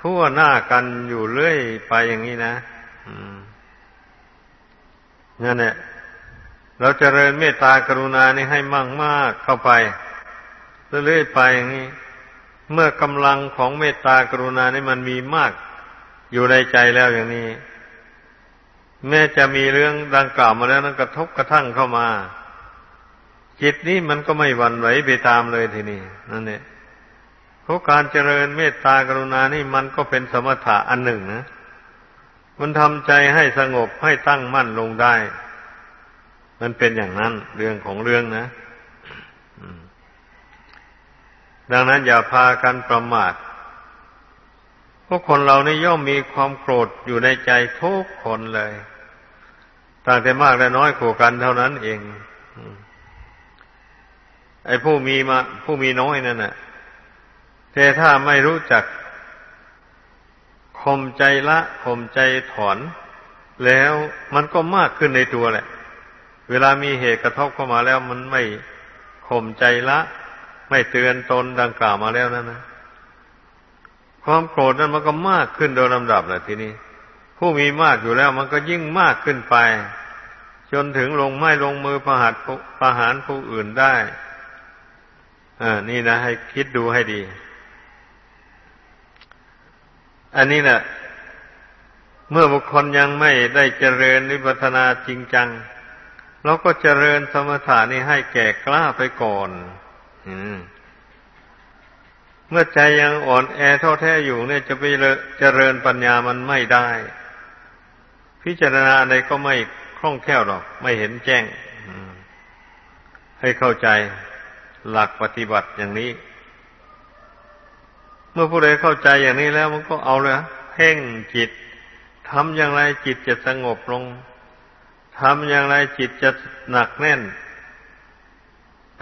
ทั่วหน้ากันอยู่เรื่อยไปอย่างนี้นะนั่นแหละ เราจเจริญเมตตากรุณานี่ให้มั่งมากเข้าไปเรื่อยๆไปอย่างนี้ เมื่อกำลังของเมตตากรุณานี่มันมีมากอยู่ในใจแล้วอย่างนี้ แม้จะมีเรื่องดังกล่าวมาแล้วนั้นกระทบกระทั่งเข้ามา จิตนี้มันก็ไม่หวั่นไหวไปตามเลยทีนี้นั่นเนี่ยเพราะการเจริญเมตตากรุณานี่มันก็เป็นสมถะอันหนึ่งนะมันทำใจให้สงบให้ตั้งมั่นลงได้ มันเป็นอย่างนั้นเรื่องของเรื่องนะดังนั้นอย่าพากันประมาทพวกคนเรานี่ย่อมมีความโกรธอยู่ในใจทุกคนเลย ต่างแต่มากและน้อยขู่กันเท่านั้นเอง ไอ้ผู้มีมา ผู้มีน้อยนั่นน่ะ แต่ถ้าไม่รู้จักข่มใจละข่มใจถอน แล้วมันก็มากขึ้นในตัวแหละ เวลามีเหตุกระทบเข้ามาแล้วมันไม่ข่มใจละ ไม่เตือนตนดังกล่าวมาแล้วนั่นนะความโกรธนั้นมันก็มากขึ้นโดยลำดับแหละทีนี้ ผู้มีมากอยู่แล้วมันก็ยิ่งมากขึ้นไป จนถึงลงไม้ลงมือประหัตประหารผู้อื่นได้อ่านี่นะ ให้คิดดูให้ดี อันนี้นะ่ะ เมื่อบุคคลยังไม่ได้เจริญวิปัสนาจริงจัง เราก็เจริญสมถานี่ให้แก่กล้าไปก่อนอืมเมื่อใจยังอ่อนแอท้อแท้อยู่เนี่ยจะไปเจริญปัญญามันไม่ได้ พิจารณาอะไรก็ไม่คล่องแคล่วหรอก ไม่เห็นแจ้งให้เข้าใจหลักปฏิบัติอย่างนี้ เมื่อผู้ใดเข้าใจอย่างนี้แล้วมันก็เอาเลยเพ่งจิตทำอย่างไรจิตจะสงบลง ทำอย่างไรจิตจะหนักแน่น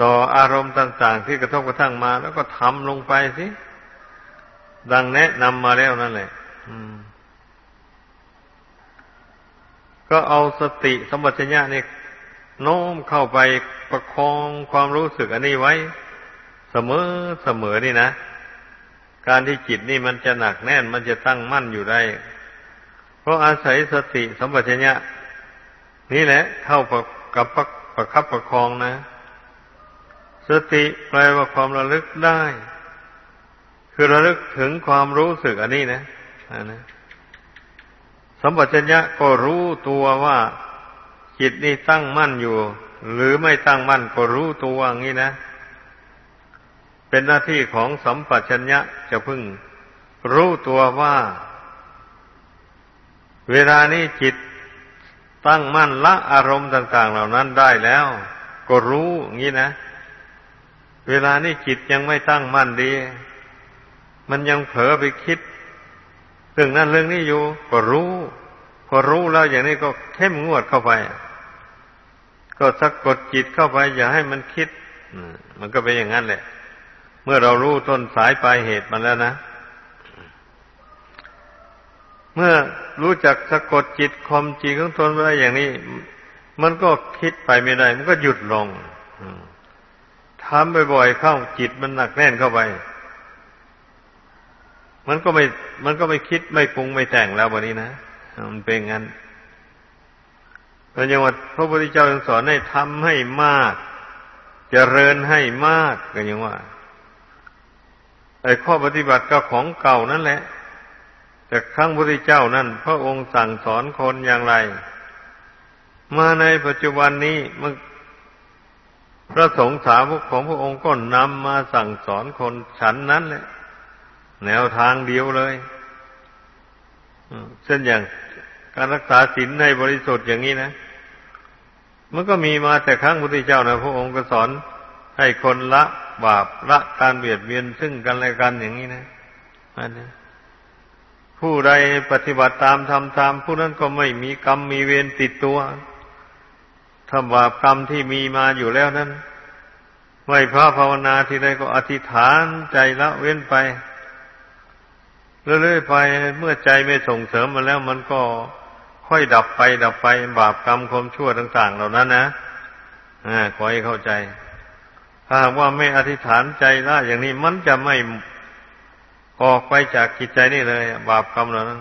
ต่ออารมณ์ต่างๆ ที่กระทบกระทั่งมา แล้วก็ทำลงไปสิ ดังแนะนำมาแล้วนั่นแหละก็เอาสติสมบัติญญานี่โน้มเข้าไปประคองความรู้สึกอันนี้ไว้ เสมอเสมอนี่นะ การที่จิตนี่มันจะหนักแน่นมันจะตั้งมั่นอยู่ได้ เพราะอาศัยสติสมบัติญญา นี่แหละเข้ากับประคับประคองนะ สติแปลว่าความระลึกได้ คือระลึกถึงความรู้สึกอันนี้นะอันนะสัมปชัญญะก็รู้ตัวว่าจิตนี่ตั้งมั่นอยู่ หรือไม่ตั้งมั่นก็รู้ตัวอย่างนี้นะเป็นหน้าที่ของสัมปชัญญะจะพึ่งรู้ตัวว่า เวลานี้จิต ตั้งมั่นละอารมณ์ต่าง ๆ เหล่านั้นได้แล้ว ก็รู้งี้นะ เวลานี้จิตยังไม่ตั้งมั่นดี มันยังเผลอไปคิดเรื่องนั้นเรื่องนี้อยู่ ก็รู้พอรู้แล้วอย่างนี้ก็เข้มงวดเข้าไป ก็สะกดจิตเข้าไป อย่าให้มันคิดมันก็เป็นอย่างนั้นแหละ เมื่อเรารู้ต้นสายปลายเหตุมันแล้วนะ เมื่อรู้จักสะกดจิตคมจิตของตนไว้อย่างนี้ มันก็คิดไปไม่ได้ มันก็หยุดลงทำบ่อยๆเข้าจิตมันหนักแน่นเข้าไป มันก็ไม่ มันก็ไม่คิดไม่ปรุงไม่แต่งแล้ววันนี้นะมันเป็นงั้นพระยังว่าพระพุทธเจ้ายังสอนให้ทำให้มากจเจริญให้มากก็ยังว่าไอ้ข้อปฏิบัติก็ของเก่านั่นแหละ แต่ครั้งพระพุทธเจ้านั่น พระองค์สั่งสอนคนอย่างไร มาในปัจจุบันนี้มันพระสงฆ์สาวกของพระองค์ก็นำมาสั่งสอนคนฉันนั้นแหละแนวทางเดียวเลยเช่นอย่างการรักษาศีลในบริสุทธิ์อย่างนี้นะ มันก็มีมาแต่ครั้งพุทธเจ้านะพระองค์ก็สอนให้คนละบาปละการเบียดเบียนซึ่งกันและกันอย่างนี้นะอันนี้ ผู้ใดปฏิบัติตามทำตาม ผู้นั้นก็ไม่มีกรรมมีเวรติดตัวถ้าบาปกรรมที่มีมาอยู่แล้วนั้น ไม่พระภาวนาที่ใดก็อธิษฐานใจละเว้นไป เรื่อยๆไปเมื่อใจไม่ส่งเสริมมาแล้วมันก็ค่อยดับไป ดับไป บาปกรรมความชั่วต่าง ๆ เหล่านั้นนะอ่าขอให้เข้าใจ ถ้าว่าไม่อธิษฐานใจละอย่างนี้มันจะไม่ ออกไปจากจิตใจนี่เลยบาปกรรมเหล่านั้น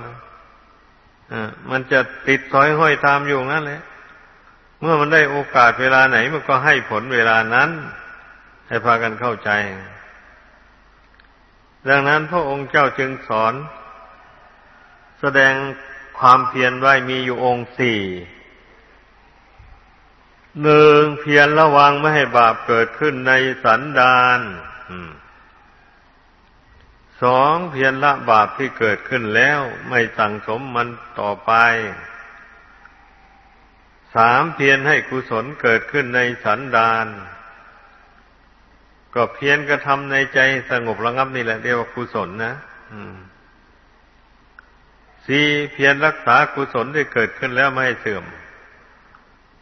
มันจะติดสอยห้อยตามอยู่งั้นเลยเมื่อมันได้โอกาสเวลาไหน มันก็ให้ผลเวลานั้น ให้พากันเข้าใจ ดังนั้นพระองค์เจ้าจึงสอน แสดงความเพียรไว้มีอยู่องค์สี่หนึ่งเพียรระวังไม่ให้บาปเกิดขึ้นในสันดาน สองเพียรละบาปที่เกิดขึ้นแล้วไม่สั่งสมมันต่อไป สามเพียรให้กุศลเกิดขึ้นในสันดาน ก็เพียรกระทำในใจสงบระงับนี่แหละเรียกว่ากุศลนะสี่เพียรรักษากุศลที่เกิดขึ้นแล้วไม่ให้เสื่อม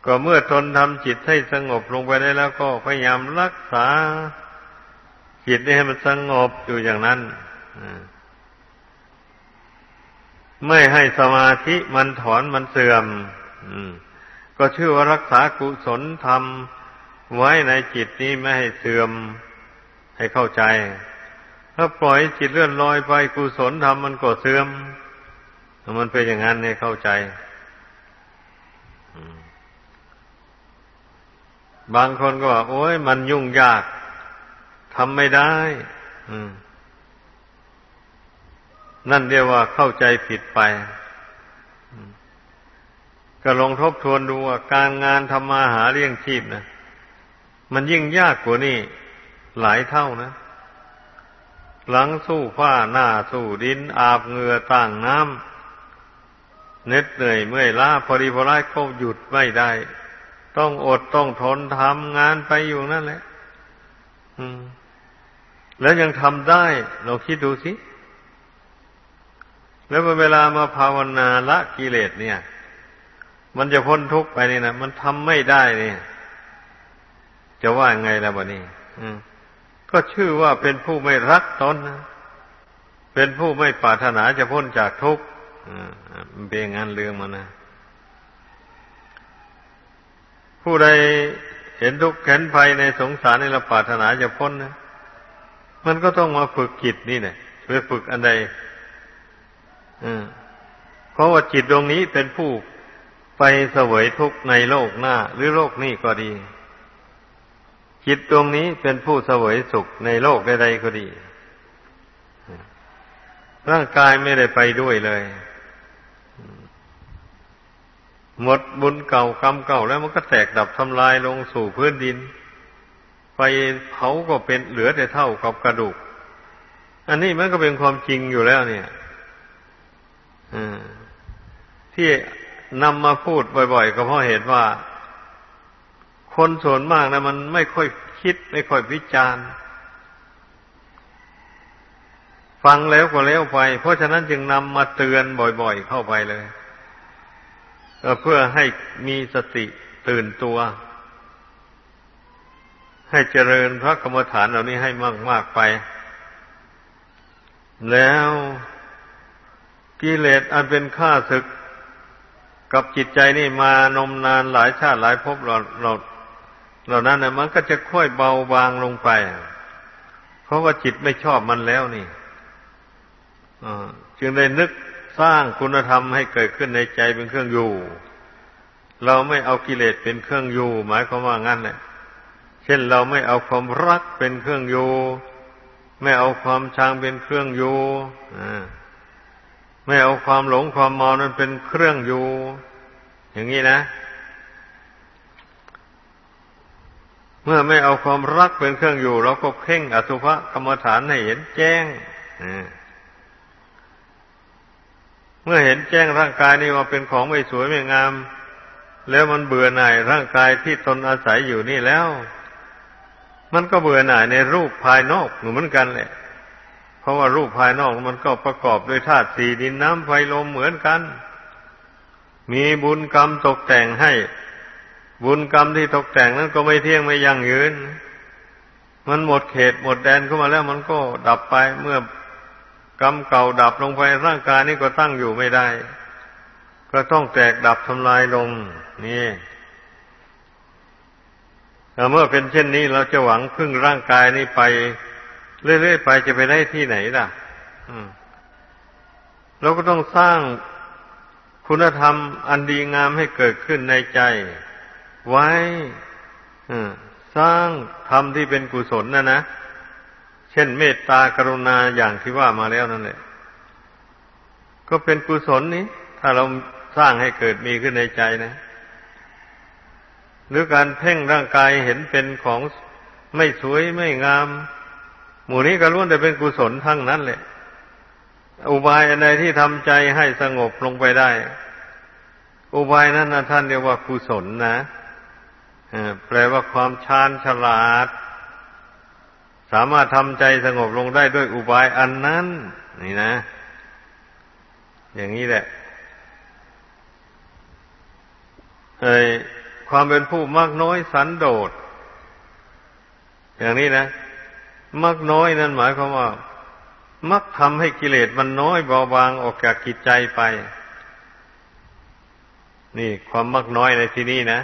ก็เมื่อตนทำจิตให้สงบลงไปได้แล้วก็พยายามรักษา จิตให้มันสงบอยู่อย่างนั้นไม่ให้สมาธิมันถอนมันเสื่อมก็ชื่อว่ารักษากุศลธรรม ไว้ในจิตนี้ไม่ให้เสื่อม ให้เข้าใจ ถ้าปล่อยจิตเลื่อนลอยไปกุศลธรรมมันก็เสื่อม มันเป็นอย่างนั้นให้เข้าใจบางคนก็ว่าโอ้ยมันยุ่งยาก ทำไม่ได้นั่นเรียกว่าเข้าใจผิดไป ก็ลองทบทวนดูว่าการงานทำมาหาเลี้ยงชีพนะมันยิ่งยากกว่านี้หลายเท่านะ หลังสู้ฟ้าหน้าสู้ดิน อาบเหงื่อต่างน้ำเน็ดเหนื่อยเมื่อยล้าพอดีพอร้ายก็หยุดไม่ได้ ต้องอดต้องทนทำงานไปอยู่นั่นแหละ แล้วยังทำได้ เราคิดดูสิ แล้วเวลามาภาวนาละกิเลสเนี่ย มันจะพ้นทุกข์ไปนี่นะมันทำไม่ได้เนี่ย จะว่าไงล่ะบะนี่ก็ชื่อว่าเป็นผู้ไม่รักตนนะเป็นผู้ไม่ปรารถนาจะพ้นจากทุกข์มันเป็นงานเรื่องมันนะผู้ใดเห็นทุกข์เห็นภัยในสงสารในละปรารถนาจะพ้นนะ มันก็ต้องมาฝึกจิตนี่แหละไปฝึกอันใดเพราะว่าจิตดวงนี้เป็นผู้ไปเสวยทุกข์ในโลกหน้า หรือโลกนี้ก็ดี จิตดวงนี้เป็นผู้เสวยสุขในโลกใดๆก็ดี ร่างกายไม่ได้ไปด้วยเลย หมดบุญเก่ากรรมเก่าแล้วมันก็แตกดับทำลายลงสู่พื้นดิน ไปเผาก็เป็นเหลือแต่เท่ากับกระดูก อันนี้มันก็เป็นความจริงอยู่แล้วเนี่ยที่นำมาพูดบ่อย ๆ ก็เพราะเหตุว่า คนส่วนมากนะมันไม่ค่อยคิดไม่ค่อยวิจารณ์ ฟังแล้วก็แล้วไป เพราะฉะนั้นจึงนำมาเตือนบ่อย ๆ เข้าไปเลยเพื่อให้มีสติตื่นตัว ให้เจริญพระกรรมฐานเหล่านี้ให้มาก ๆไป แล้วกิเลสอันเป็นข้าศึกกับจิตใจนี่มานมนานหลายชาติหลายภพเราเราเหล่านั้นนะมันก็จะค่อยเบาบางลงไป เพราะว่าจิตไม่ชอบมันแล้วนี่จึงได้นึกสร้างคุณธรรมให้เกิดขึ้นในใจเป็นเครื่องอยู่ เราไม่เอากิเลสเป็นเครื่องอยู่ หมายความว่างั้นแหละ เช่นเราไม่เอาความรักเป็นเครื่องอยู่ไม่เอาความชังเป็นเครื่องอยู่ไม่เอาความหลงความเมานั้นเป็นเครื่องอยู่อย่างนี้นะ เมื่อไม่เอาความรักเป็นเครื่องอยู่ เราก็เพ่งอสุภกรรมฐานให้เห็นแจ้งเมื่อเห็นแจ้งร่างกายนี่ว่าเป็นของไม่สวยไม่งาม แล้วมันเบื่อหน่ายร่างกายที่ตนอาศัยอยู่นี่แล้ว มันก็เบื่อหน่ายในรูปภายนอกเหมือนกันแหละ เพราะว่ารูปภายนอกมันก็ประกอบด้วยธาตุสี่ดินน้ำไฟลมเหมือนกัน มีบุญกรรมตกแต่งให้ บุญกรรมที่ตกแต่งนั้นก็ไม่เที่ยงไม่ยั่งยืน มันหมดเขตหมดแดนเข้ามาแล้วมันก็ดับไปเมื่อกรรมเก่าดับลงไปร่างกายนี้ก็ตั้งอยู่ไม่ได้ ก็ต้องแตกดับทำลายลงนี่ เมื่อเป็นเช่นนี้เราจะหวังพึ่งร่างกายนี้ไป เรื่อยๆไปจะไปได้ที่ไหนล่ะเราก็ต้องสร้างคุณธรรมอันดีงามให้เกิดขึ้นในใจ ไว้สร้างธรรมที่เป็นกุศลนะนะ เช่นเมตตากรุณาอย่างที่ว่ามาแล้วนั่นแหละ ก็เป็นกุศลนี้ ถ้าเราสร้างให้เกิดมีขึ้นในใจนะ หรือการเพ่งร่างกายเห็นเป็นของไม่สวยไม่งาม หมู่นี้ก็ล้วนแต่เป็นกุศลทั้งนั้นแหละ อุบายอะไรที่ทำใจให้สงบลงไปได้ อุบายนั้นนะท่านเรียกว่ากุศลนะแปลว่าความชาญฉลาด สามารถทำใจสงบลงได้ด้วยอุบายอันนั้น นี่นะ อย่างนี้แหละเอ้ ความเป็นผู้มากน้อยสันโดษ อย่างนี้นะมักน้อยนั่นหมายความว่า มักทำให้กิเลสมันน้อยเบาบางออกจากกิจใจไป นี่ความมักน้อยในที่นี้นะ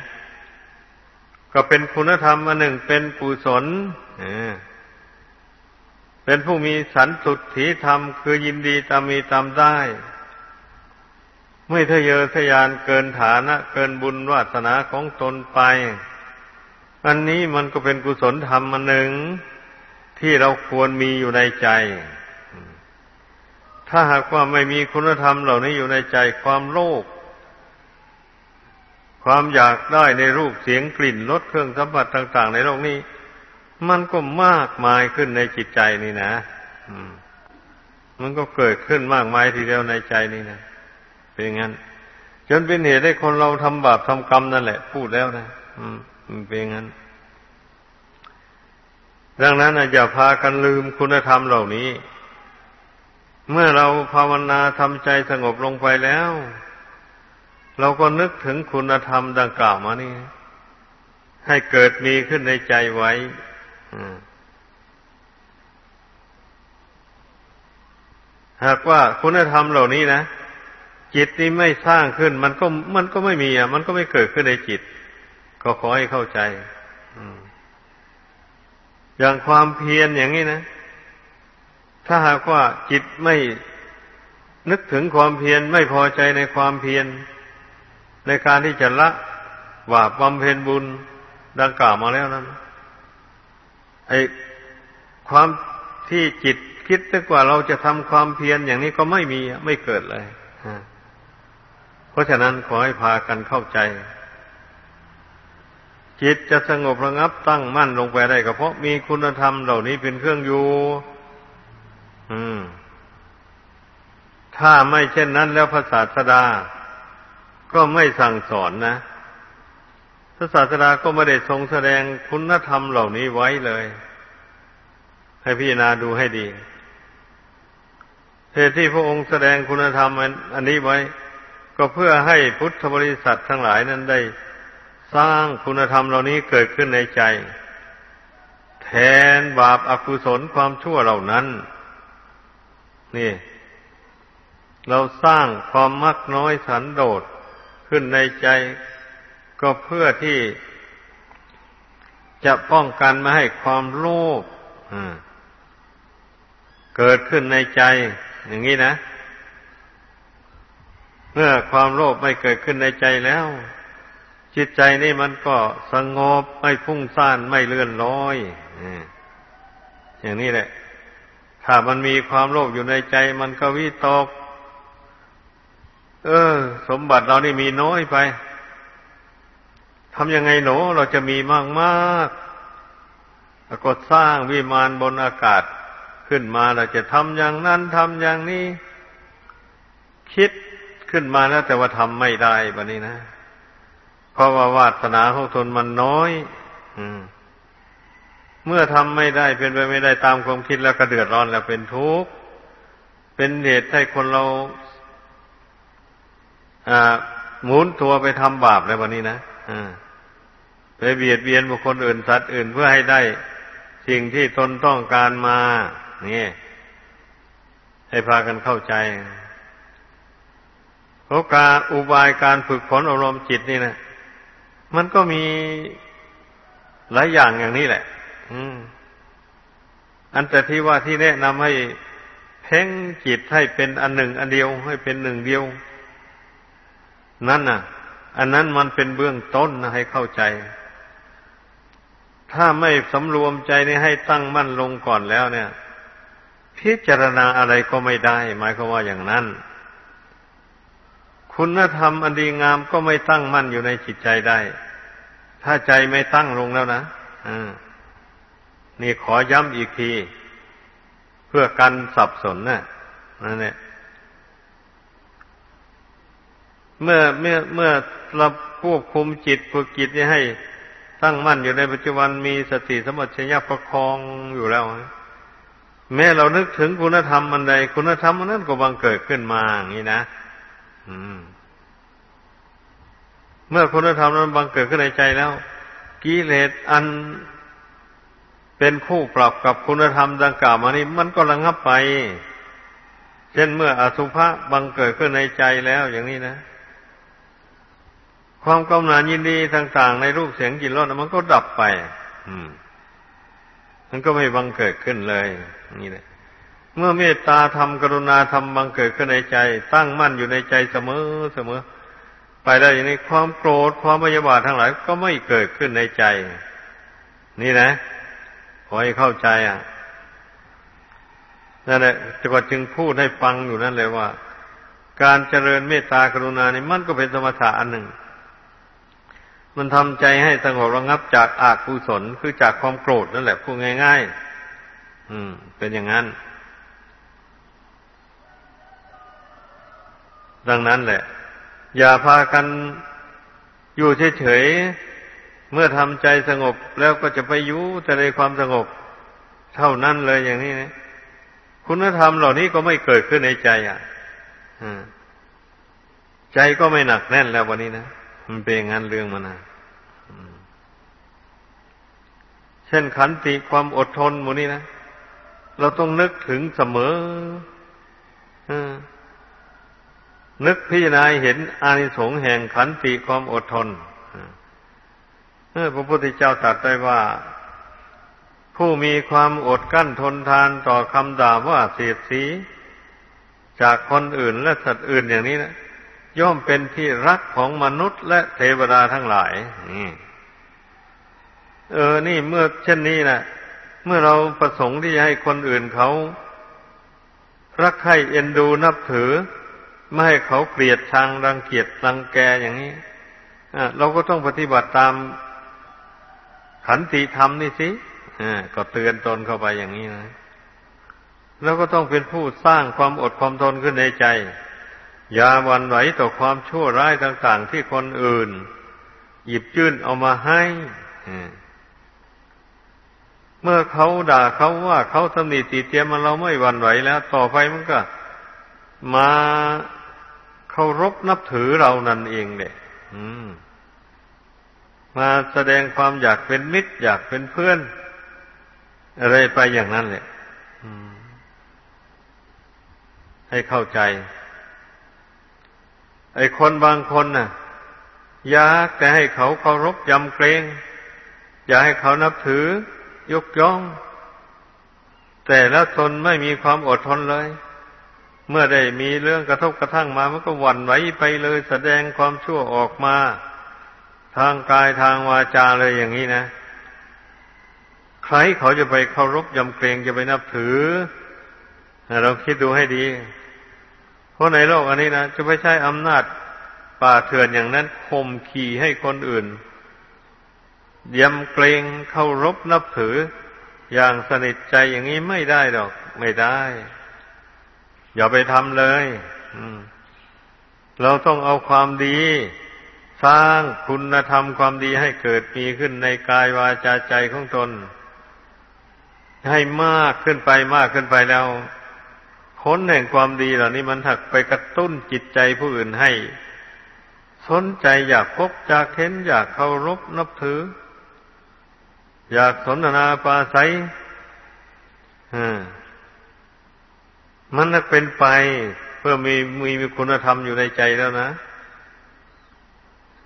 ก็เป็นคุณธรรมอันหนึ่งเป็นกุศลเป็นผู้มีสันสุทธิธรรม คือยินดีตามมีตามได้ ไม่ทะเยอทะยานเกินฐานะ เกินบุญวาสนาของตนไป อันนี้มันก็เป็นกุศลธรรมอันหนึ่ง ที่เราควรมีอยู่ในใจ ถ้าหากว่าไม่มีคุณธรรมเหล่านี้อยู่ในใจความโลภความอยากได้ในรูปเสียงกลิ่นรสเครื่องสัมผัสต่าง ๆ ในโลกนี้ มันก็มากมายขึ้นในจิตใจนี่นะมันก็เกิดขึ้นมากมายทีเดียวในใจนี่นะ เป็นงั้น จนเป็นเหตุให้คนเราทำบาปทำกรรมนั่นแหละ พูดแล้วนะอืมเป็นงั้น ดังนั้นอย่าพากันลืมคุณธรรมเหล่านี้ เมื่อเราภาวนาทำใจสงบลงไปแล้ว เราก็นึกถึงคุณธรรมดังกล่าวมานี่ ให้เกิดมีขึ้นในใจไว้หากว่าคุณธรรมเหล่านี้นะ จิตนี้ไม่สร้างขึ้น มันก็มันก็ไม่มีอะ มันก็ไม่เกิดขึ้นในจิต ก็ขอให้เข้าใจอย่างความเพียรอย่างนี้นะ ถ้าหากว่าจิตไม่นึกถึงความเพียรไม่พอใจในความเพียรในการที่จะละว่าบำเพ็ญบุญดังกล่าวมาแล้วนั้นไอความที่จิตคิดตึกว่าเราจะทำความเพียรอย่างนี้ก็ไม่มีไม่เกิดเลย เพราะฉะนั้นขอให้พากันเข้าใจ จิตจะสงบระงับตั้งมั่นลงไปได้ก็เพราะมีคุณธรรมเหล่านี้เป็นเครื่องอยู่ อืม ถ้าไม่เช่นนั้นแล้วพระศาสดา ก็ไม่สั่งสอนนะ พระศาสดาก็ไม่ได้ทรงแสดงคุณธรรมเหล่านี้ไว้เลย ให้พิจารณาดูให้ดีเหตุที่พระองค์แสดงคุณธรรมอันนี้ไว้ ก็เพื่อให้พุทธบริษัททั้งหลายนั้นได้ สร้างคุณธรรมเหล่านี้เกิดขึ้นในใจ แทนบาปอากุศลความชั่วเหล่านั้น นี่ เราสร้างความมักน้อยสันโดษขึ้นในใจ ก็เพื่อที่จะป้องกันไม่ให้ความโลภเกิดขึ้นในใจ อย่างนี้นะ เมื่อความโลภไม่เกิดขึ้นในใจแล้ว จิตใจนี่มันก็สงบไม่ฟุ้งซ่านไม่เลื่อนลอยอย่างนี้แหละ ถ้ามันมีความโลภอยู่ในใจ มันก็วิตก เออ สมบัติเรานี่มีน้อยไปทำยังไงหนูเราจะมีมากมากแล้วก็สร้างวิมานบนอากาศขึ้นมาเราจะทำอย่างนั้นทำอย่างนี้ คิด ขึ้นมาแล้วแต่ว่าทำไม่ได้แบบนี้นะ เพราะว่าวาสนาของตนมันน้อย อืม เมื่อทำไม่ได้เป็นไปไม่ได้ตามความคิดแล้วก็เดือดร้อนแล้วเป็นทุกข์เป็นเหตุให้คนเราอ่าหมุนตัวไปทำบาปในวันนี้นะอ่าไปเบียดเบียนบุคคลอื่นสัตว์อื่นเพื่อให้ได้สิ่งที่ตนต้องการมา นี่ ให้พากันเข้าใจ เพราะการอุบายการฝึกฝนอารมณ์จิตนี่นะมันก็มีหลายอย่างอย่างนี้แหละ อืม อันแต่ที่ว่าที่แนะนำให้เพ่งจิตให้เป็นอันหนึ่ง อันเดียวให้เป็นหนึ่งเดียว นั่นน่ะ อันนั้นมันเป็นเบื้องต้นนะให้เข้าใจ ถ้าไม่สำรวมใจนี่ให้ตั้งมั่นลงก่อนแล้วเนี่ย พิจารณาอะไรก็ไม่ได้ หมายความว่าอย่างนั้น คุณธรรมอันดีงามก็ไม่ตั้งมั่นอยู่ในจิตใจได้ ถ้าใจไม่ตั้งลงแล้วนะอนี่ขอย้ำอีกที เพื่อกันสับสนนะนั่นแหละเมื่อเมื่อเมื่อเราควบคุมจิตฝึกจิตนี่ให้ตั้งมั่นอยู่ในปัจจุบันมีสติสมัชัญญาประคองอยู่แล้ว แม้เรานึกถึงคุณธรรมมันใด คุณธรรมมันนั้นก็บังเกิดขึ้นมาอย่างนี้นะ เมื่อคุณธรรมนั้นบังเกิดขึ้นในใจแล้ว กิเลสอันเป็นคู่ปรับกับคุณธรรมดังกล่าวมานี้มันก็ระงับไป เช่นเมื่ออสุภะบังเกิดขึ้นในใจแล้วอย่างนี้นะ ความกำหนัดยินดีต่างๆ ในรูปเสียงกลิ่นรสมันก็ดับไป อืม มันก็ไม่บังเกิดขึ้นเลย นี่แหละ เมื่อเมตตาธรรมกรุณาธรรมบังเกิดขึ้นในใจ ตั้งมั่นอยู่ในใจเสมอเสมอ ไปได้อย่างนี้ความโกรธความพยาบาททั้งหลายก็ไม่เกิดขึ้นในใจ นี่นะขอให้เข้าใจอะนั่นแหละจะก็จึงพูดให้ฟังอยู่นั่นเลยว่า การเจริญเมตตากรุณานี่มันก็เป็นสมถะอันหนึ่ง มันทำใจให้สงบระงับจากอากุศลคือจากความโกรธนั่นแหละพูดง่าย ๆ อืม เป็นอย่างนั้น ดังนั้นแหละ อย่าพากันอยู่เฉยเมื่อทำใจสงบแล้วก็จะไปอยู่แต่ในความสงบ เท่านั้นเลยอย่างนี้นะคุณธรรมเหล่านี้ก็ไม่เกิดขึ้นในใจอะใจก็ไม่หนักแน่นแล้ววันนี้นะมันเป็นงานเรื่องมันนะเช่นขันติความอดทนหมูนี้นะเราต้องนึกถึงเสมอ นึกพิจารณาเห็นอานิสงส์แห่งขันติความอดทนพระพุทธเจ้าตรัสไว้ว่า ผู้มีความอดกั้นทนทานต่อคำด่าว่าเสียดสี จากคนอื่นและสัตว์อื่นอย่างนี้นะย่อมเป็นที่รักของมนุษย์และเทวดาทั้งหลายเออ นี่เมื่อเช่นนี้นะเมื่อเราประสงค์ที่จะให้คนอื่นเขา รักใคร่เอ็นดูนับถือ ไม่ให้เขาเกลียดชังรังเกียจรังแกอย่างนี้เราก็ต้องปฏิบัติตามขันติธรรมนี่สิก็เตือนตนเข้าไปอย่างนี้นะแล้วก็ต้องเป็นผู้สร้างความอดความทนขึ้นในใจ อย่าวันไหวต่อความชั่วร้ายต่างๆ ที่คนอื่น หยิบยื่นเอามาให้เมื่อเขาด่าเขาว่าเขาตำหนิตีเตียมมันเราไม่หวั่นไหวแล้ว ต่อไปมันก็มา เคารพนับถือเรานั่นเองเด็อืมาแสดงความอยากเป็นมิตร อยากเป็นเพื่อน อะไรไปอย่างนั้นแหละให้เข้าใจ ไอ้คนบางคนน่ะ อยากแต่ให้เขาเคารพยำเกรง อยากให้เขานับถือ ยกย่อง แต่ละตนไม่มีความอดทนเลย เมื่อได้มีเรื่องกระทบกระทั่งมามันก็หวั่นไหวไปเลยแสดงความชั่วออกมา ทางกายทางวาจาเลยอย่างนี้นะ ใครเขาจะไปเคารพยำเกรงจะไปนับถือเราคิดดูให้ดี เพราะในโลกอันนี้นะจะไม่ใช่อำนาจป่าเถื่อนอย่างนั้นข่มขี่ให้คนอื่นยำเกรงเคารพนับถือ อย่างสนิทใจอย่างนี้ไม่ได้ดอก ไม่ได้ อย่าไปทำเลยเราต้องเอาความดี สร้างคุณธรรมความดีให้เกิดมีขึ้นในกายวาจาใจของตน ให้มากขึ้นไปมากขึ้นไปแล้วผลแห่งความดีเหล่านี้มันถักไปกระตุ้นจิตใจผู้อื่นให้ สนใจอยากพบอยากเห็นอยากเคารพนับถือ อยากสนทนาปาศัย มันนักเป็นไปเพื่อมีมีคุณธรรมอยู่ในใจแล้วนะ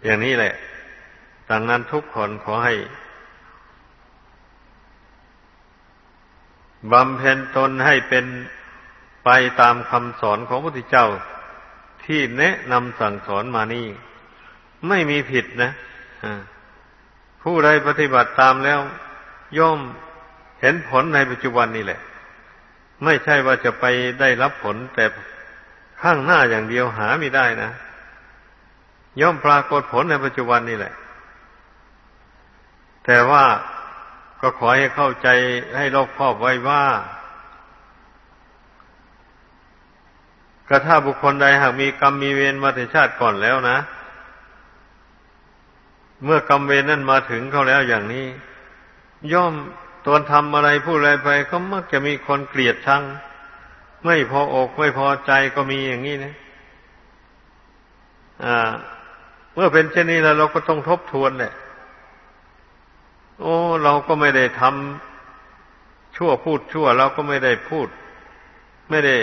อย่างนี้แหละ ดังนั้นทุกคนขอให้บำเพ็ญตนให้เป็นไปตามคำสอนของพระพุทธเจ้าที่แนะนำสั่งสอนมานี่ ไม่มีผิดนะผู้ใดปฏิบัติตามแล้ว ย่อมเห็นผลในปัจจุบันนี่แหละ ไม่ใช่ว่าจะไปได้รับผลแต่ข้างหน้าอย่างเดียวหาไม่ได้นะ ย่อมปรากฏผลในปัจจุบันนี่แหละ แต่ว่าก็ขอให้เข้าใจให้รอบคอบไว้ว่าก็ถ้าบุคคลใดหากมีกรรมมีเวรมาแต่ชาติก่อนแล้วนะ เมื่อกรรมเวรนั่นมาถึงเขาแล้วอย่างนี้ ย่อม ตัวทำอะไรพูดอะไรไป ก็มักจะมีคนเกลียดชัง ไม่พออกไม่พอใจก็มีอย่างนี้นะอ่า เมื่อเป็นเช่นนี้แล้วเราก็ต้องทบทวนแหละโอ้ เราก็ไม่ได้ทำชั่วพูดชั่ว เราก็ไม่ได้พูด ไม่ได้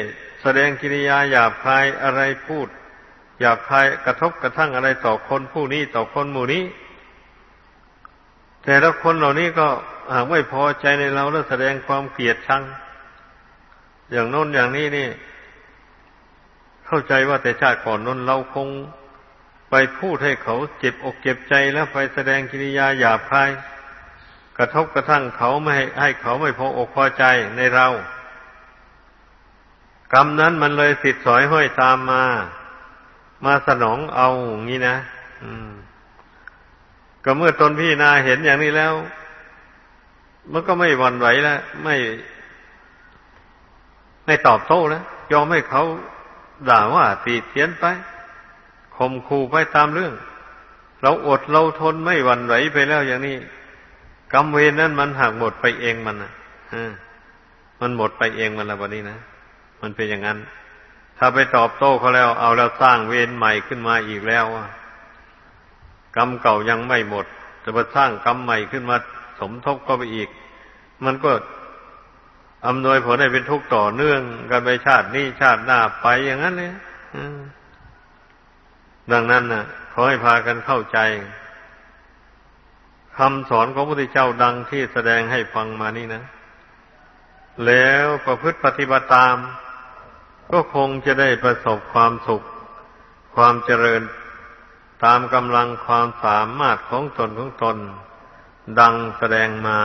แสดงกิริยาหยาบคายอะไรพูดหยาบคายกระทบกระทั่งอะไรต่อคนผู้นี้ต่อคนหมู่นี้ แต่ละคนเหล่านี้ก็ หากไม่พอใจในเราแล้วแสดงความเกลียดชัง อย่างโน้นอย่างนี้นี่ เข้าใจว่าแต่ชาติก่อนน้นเราคงไปพูดให้เขาเจ็บอกเจ็บใจแล้วไปแสดงกิริยาหยาบคายกระทบกระทั่งเขาไม่ให้เขาไม่พออกพอใจในเรา กรรมนั้นมันเลยติดสอยห้อยตามมา มาสนองเอาอย่างนี้นะก็เมื่อตนพี่นาเห็นอย่างนี้แล้ว มันก็ไม่หวั่นไหวแล้วไม่ไม่ตอบโต้แล้วยอมให้เขาด่าว่าตีเตียนไปข่มขู่ไปตามเรื่อง เราอดเราทนไม่หวั่นไหวไปแล้วอย่างนี้กรรมเวรนั้นมันหักหมดไปเองมันนะมันหมดไปเองมันละวันนี้นะมันเป็นอย่างนั้น ถ้าไปตอบโต้เขาแล้ว เอาแล้วสร้างเวรใหม่ขึ้นมาอีกแล้วกรรมเก่ายังไม่หมดจะมาสร้างกรรมใหม่ขึ้นมาสมทบก็ไปอีก มันก็อำนวยผลให้เป็นทุกข์ต่อเนื่องกันไปชาตินี้ชาติหน้าไปอย่างนั้นเลยดังนั้นนะขอให้พากันเข้าใจคำสอนของพระพุทธเจ้าดังที่แสดงให้ฟังมานี่นะ แล้วประพฤติปฏิบัติตาม ก็คงจะได้ประสบความสุข ความเจริญตามกำลังความสามารถของตนของตน ดังแสดงมา